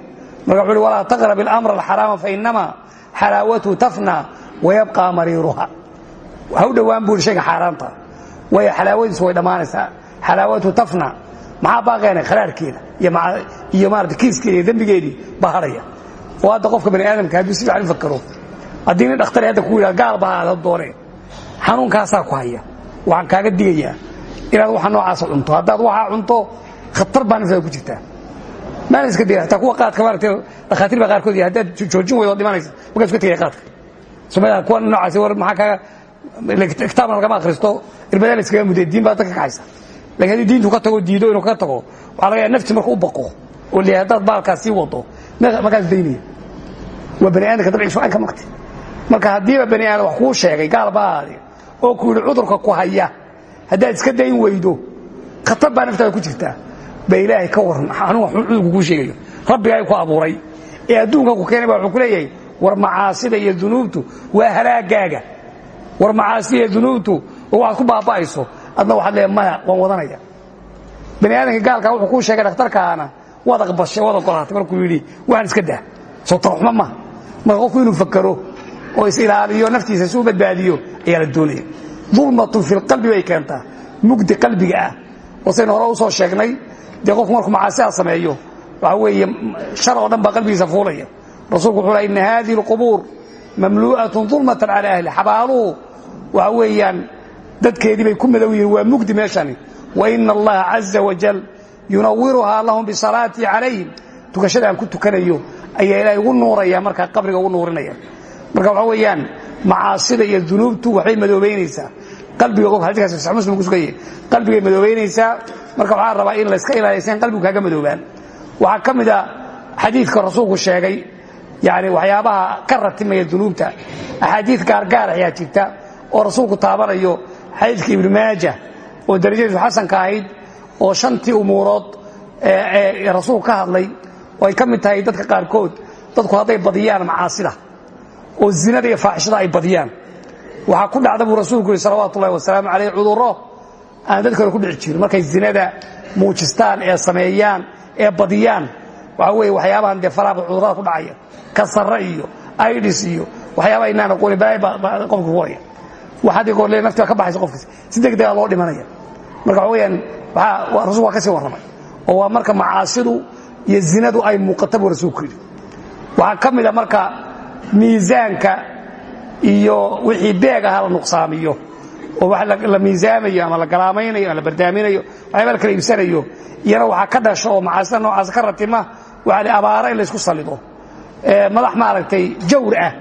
Marka wuxu uhi walaa taqrab ilamra alxaraama fainama xalaawatu tafna wayabqa mariiruha ha u dhowaan buu shayga xaaraanta waayo xalaawadiisu way dhammaanaysaa. Xalaawatu tafna maxaa baaqeenay kharaarkeeda iyo maarata kiiskeeda iyo dembigeedii baa hadhaya oo hadda qofka bani aadamka hadduu si fiican u fakero haddii nin dhakhtari hadda ku yidhaha gaal baa aada doonee xanuunkaasaa ku haya. Waxaan kaaga digayaa. Inaad waxa noocaasa cunto. Haddaad waxaa cunto khatar baa naftaada ku jirtaa. Maana iska daya hataa kuwa qaadka maarata dhakhaatiir baa qaarkood iyo haddaad joojin weydo dhimanaysa markaa iska tegaya qaadka? Soomaalida kuwa noocaasi war maxaa kaaga kitaabna lagama akhristo. Irbadaan iskaga mudee diin baa dadka kacaysa laakiin haddii diintu ka tago diido inuu ka tago waxaa laga yaha nafti marka u baqo. Oo leeyahay haddaad baalkaas sii wado markaas daynaya. Waa bani aadamka dabciisu ay ka maqtay marka haddiiba bani aadam wax kuu sheegay gaal oo ku yidhi cudurka ku haya haddaad iska dayn weydo khatar baa naftaada ku jirtaa ba ilaahay ka waran anugu cudurku kuu sheegayo rabbigaa ku abuuray ee adduunka ku keenay ba ku leeyahay war macaasida iyo dunuubtu waa halaagaaga war macaasida iyo dunuubtu oo ku baaba'ayso adna waxaad leeyahay maya waan wadanaya. Bani aadamka gaalkaa wuxuu kuu sheegay dhakhtarkaana waad aqbashay waad ogolaatay markuu yidhi waxaan iska dah soo tarxuma maha marka qofku inuu fakero oo is ilaaliyo naftiisa isu badbaadiyo ayaa la doonaya. Dulmatun fi lqalbi bay keentaa. Mugdi qalbiga ah. Oo saynu hore u soo sheegnay dee qofku markuu macaasidaa sameeyo waxa weeye shar dhan baa qalbigiisa fuulaya. Rasuulku wuxuu laa ina hadihi alqubuur mamlu'atun dulmatan cala ahli xabaaluhu waxa weeyaan dadkeedii bay ku madow yihiin waa mugdi meeshani. Wa ina allaha caza wajal yunawiruhaa lahum bisalaatii calayhim. Tukashada ku tukanayo ayaa ilaahay ugu nuuraya markaa qabriga ugu nuurinaya marka waxaa weeyaan macaasida iyo dunuubtu waxbay madoobaynaysaa. Qalbiga qof xadiikaas sax muslim ku suganye qalbigay madoobaynaysaa. Marka waxaa rabaa in layska ilaaliyo si aan qalbigu madoobaan. Waxaa ka mid a xadiidka rasuulku sheegay yani waxyaabaha ka ratimaya dunuubta. Axaadiid gaargaar ayaa jirta oo rasuulku taabanayo xadiidka ibnu maaja oo darajadiisu xasanka ahayd oo shantii umuurood rasuulku ka hadlay. Oo ay ka tahay dadka qaarkood. Dadku hadday badiyaan macaasida oo zinada iyo faaxishada ay badiyaan. Waxaa ku dhacda buu rasuulku yidhi salawaatu ullahi wasalaamu kale ku dhici jirin. Markay zinada muujistaan ee sameeyaan ee badiyaan waxaa weeye waxyaabahan dee faraaqi cudurrada ku dhacaya. Kasarre iyo aidhis iyo waxyaabaha inaan aqoonin balaay baa qofka ku haya wax haddii goor baa ka baxaysa qofkiis si degdega loo dhimanaya. Marka waxa waa ka sii warramay. Oo waa marka macaasidu iyo zinadu ay muuqata rasuulku yidhi. Waxaa ka mid a marka miisaanka iyo wixii beeg aha la nuqsaamiyo oo wax la miisaamayo ama la galaamaynayo ama la bardaaminayo waxyaaba la kala iibsanayo iyana waxaa ka dhasho oo macaasida noocaas ka ratima la abaara in laysku madax maaragtay jawr ah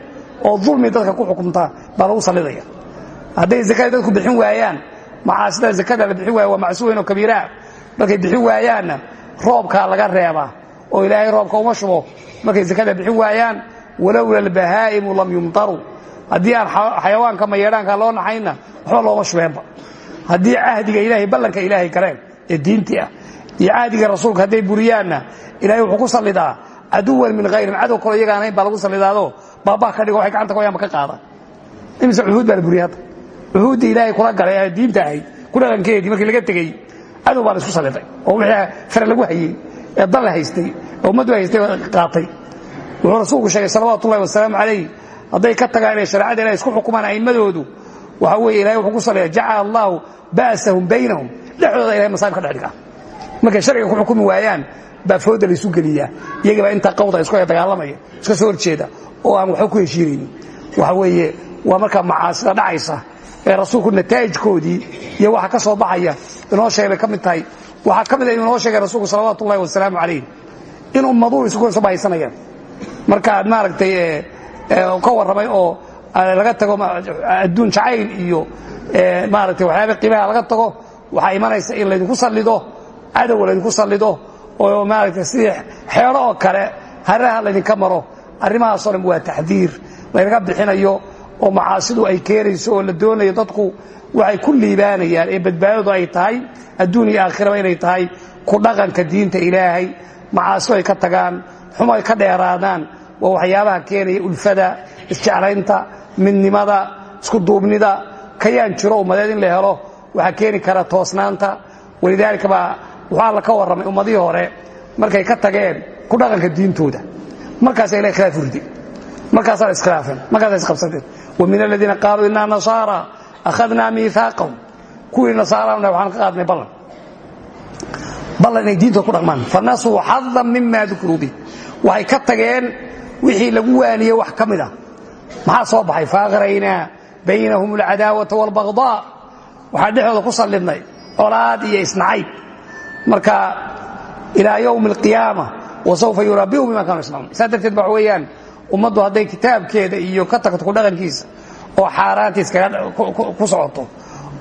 oo dulmi dadka ku xukumta baa lagu sallidaya hadday zakada dadku bixin waayaan macaasida zakada la bixin waaya waa macsi weyn markay bixin waayaanna roobkaa laga reebaa oo ilaahay roobka uma shubo. Markay zakada bixin waayaan walowla albahaa'imu lam yumtaruu haddii aan xayawaanka mayeedhaanka loo naxayna waxba looma shubeenba haddii cahdiga ilaahay ballanka ilaahay galeen ee diintii ah iyo cahdiga rasuulka hadday buriyaanna ilahay wuxuu ku sallidaa caduwan min hayrin cadow kaloo iyagaan ahayn baa lagu sallidaado baabaa ka dhigo waxay gacanta ku hayaanba ka qaada. Imise cuhuud baa la buriyay hadda. Cuhuudda ilaahay kula galay ee diinta ahayd ku dhaqankeedii markii laga tegey cadow baa la wuxuu rasuulku sheegay salawaatu ullahi wasalaamu calayh hadday ka tagaan inay shareecada ilahay isku xukumaan a'immadoodu waxa weeye ilahay wuxuu ku salliya jacala allaahu ba'sahum baynahum dhexdooda ilahay masaa'ib ka dhex dhigaa. Markay sharciga ku xukumi waayaan baa fooda laysu geliyaa iyagii baa intaa qawda isku dagaalamaya iska soo horjeeda oo aan waxba ku heshiinaynin waxa weeye waa markaa macaasida dhacaysa ee rasuulku nataa'ijkoodii iyo waxa ka soo baxaya inoo sheegay bay ka mid tahay. Waxaa ka mid ah inuu inoo sheegay rasuulku salawaatu wasalaamu calayh in ummaduhu isugu soo bahaysanayaan markaad maaragtay ka warramay oo laga tago adduun jacayl iyo maaragtay waxyaaba qiimaha laga tago waxaa imanaysa in laydinku sallido cadowa laydinku sallido oo maaragtay sidii xeelo oo kale haraha laydinka maro. Arrimahaasoo dhan waa taxdiir. Laynaga bixinayo oo macaasidu ay keenayso oo la doonayo dadku waxay ku liibaanayaan ee badbaadadu ay tahay adduun iyo aakhiraba inay tahay ku dhaqanka diinta ilaahay. Macaasidu ay ka tagaan xumo ay ka dheeraadaan waa waxyaabaha keenaya ulfada isjeclaynta midnimada iskuduubnida kayaan jiro ummadeed in la helo waxaa keeni kara toosnaanta. Walidaalika baa waxaa la ka warramay ummadihii hore markay ka tageen ku dhaqanka diintooda. Markaasa ilahay khilaaf urdi markaasaa iskhilaafeen markaasa isqabsadeen wa min aladiina qaaluu inaa nasaara akhadnaa miihaaqahum kuwii nasaarana waxaan ka qaadnay ballan. Ballan inay diintooda ku dhaqmaan. Fanasuu xadan mima dukiruu bih waxay ka tageen wixii lagu waaniye wax ka mid a maxaa soo baxay? Faaqraynaa baynahum alcadaawata waalbagdaa waxaa dhexdooda ku sallidnay colaad iyo isnacayb marka ilaa yowmi alqiyaama wa sawfa yuraabiu bima kaanu yasnacuun. Saa darteed waxa weeyaan ummaddu hadday kitaabkeeda iyo ka tagto ku dhaqankiisa oo xaaraantiis ku socoto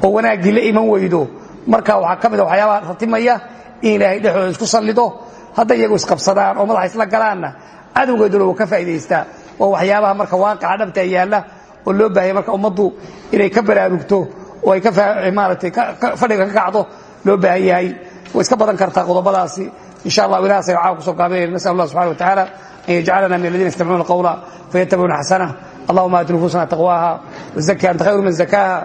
oo wanaaggii la iman weydo marka waxaa ka mid ah ratimaya in ilaahay dhexdooda isku sallido hadday iyagu isqabsadaan oo madaxa isla galaanna cadowgeeduna uu ka faa'idaystaa oo waxyaabaha marka waaqaca dhabta yaalla oo loo baahaya marka ummaddu inay ka baraarugto oo ay maaragtay fadhiga ka kacdo loo baahan yahay. Way iska badan kartaa qodobadaasi. Insha allah ilahaas ay caawa ku soo gaabinayna nasal allah subxana wa tacaala an yajcalana min aladiina yastamicuuna qawla fayattabicuuna xasanah allahuma aati nufusana taqwaha wazaki anta khayru man zakaaha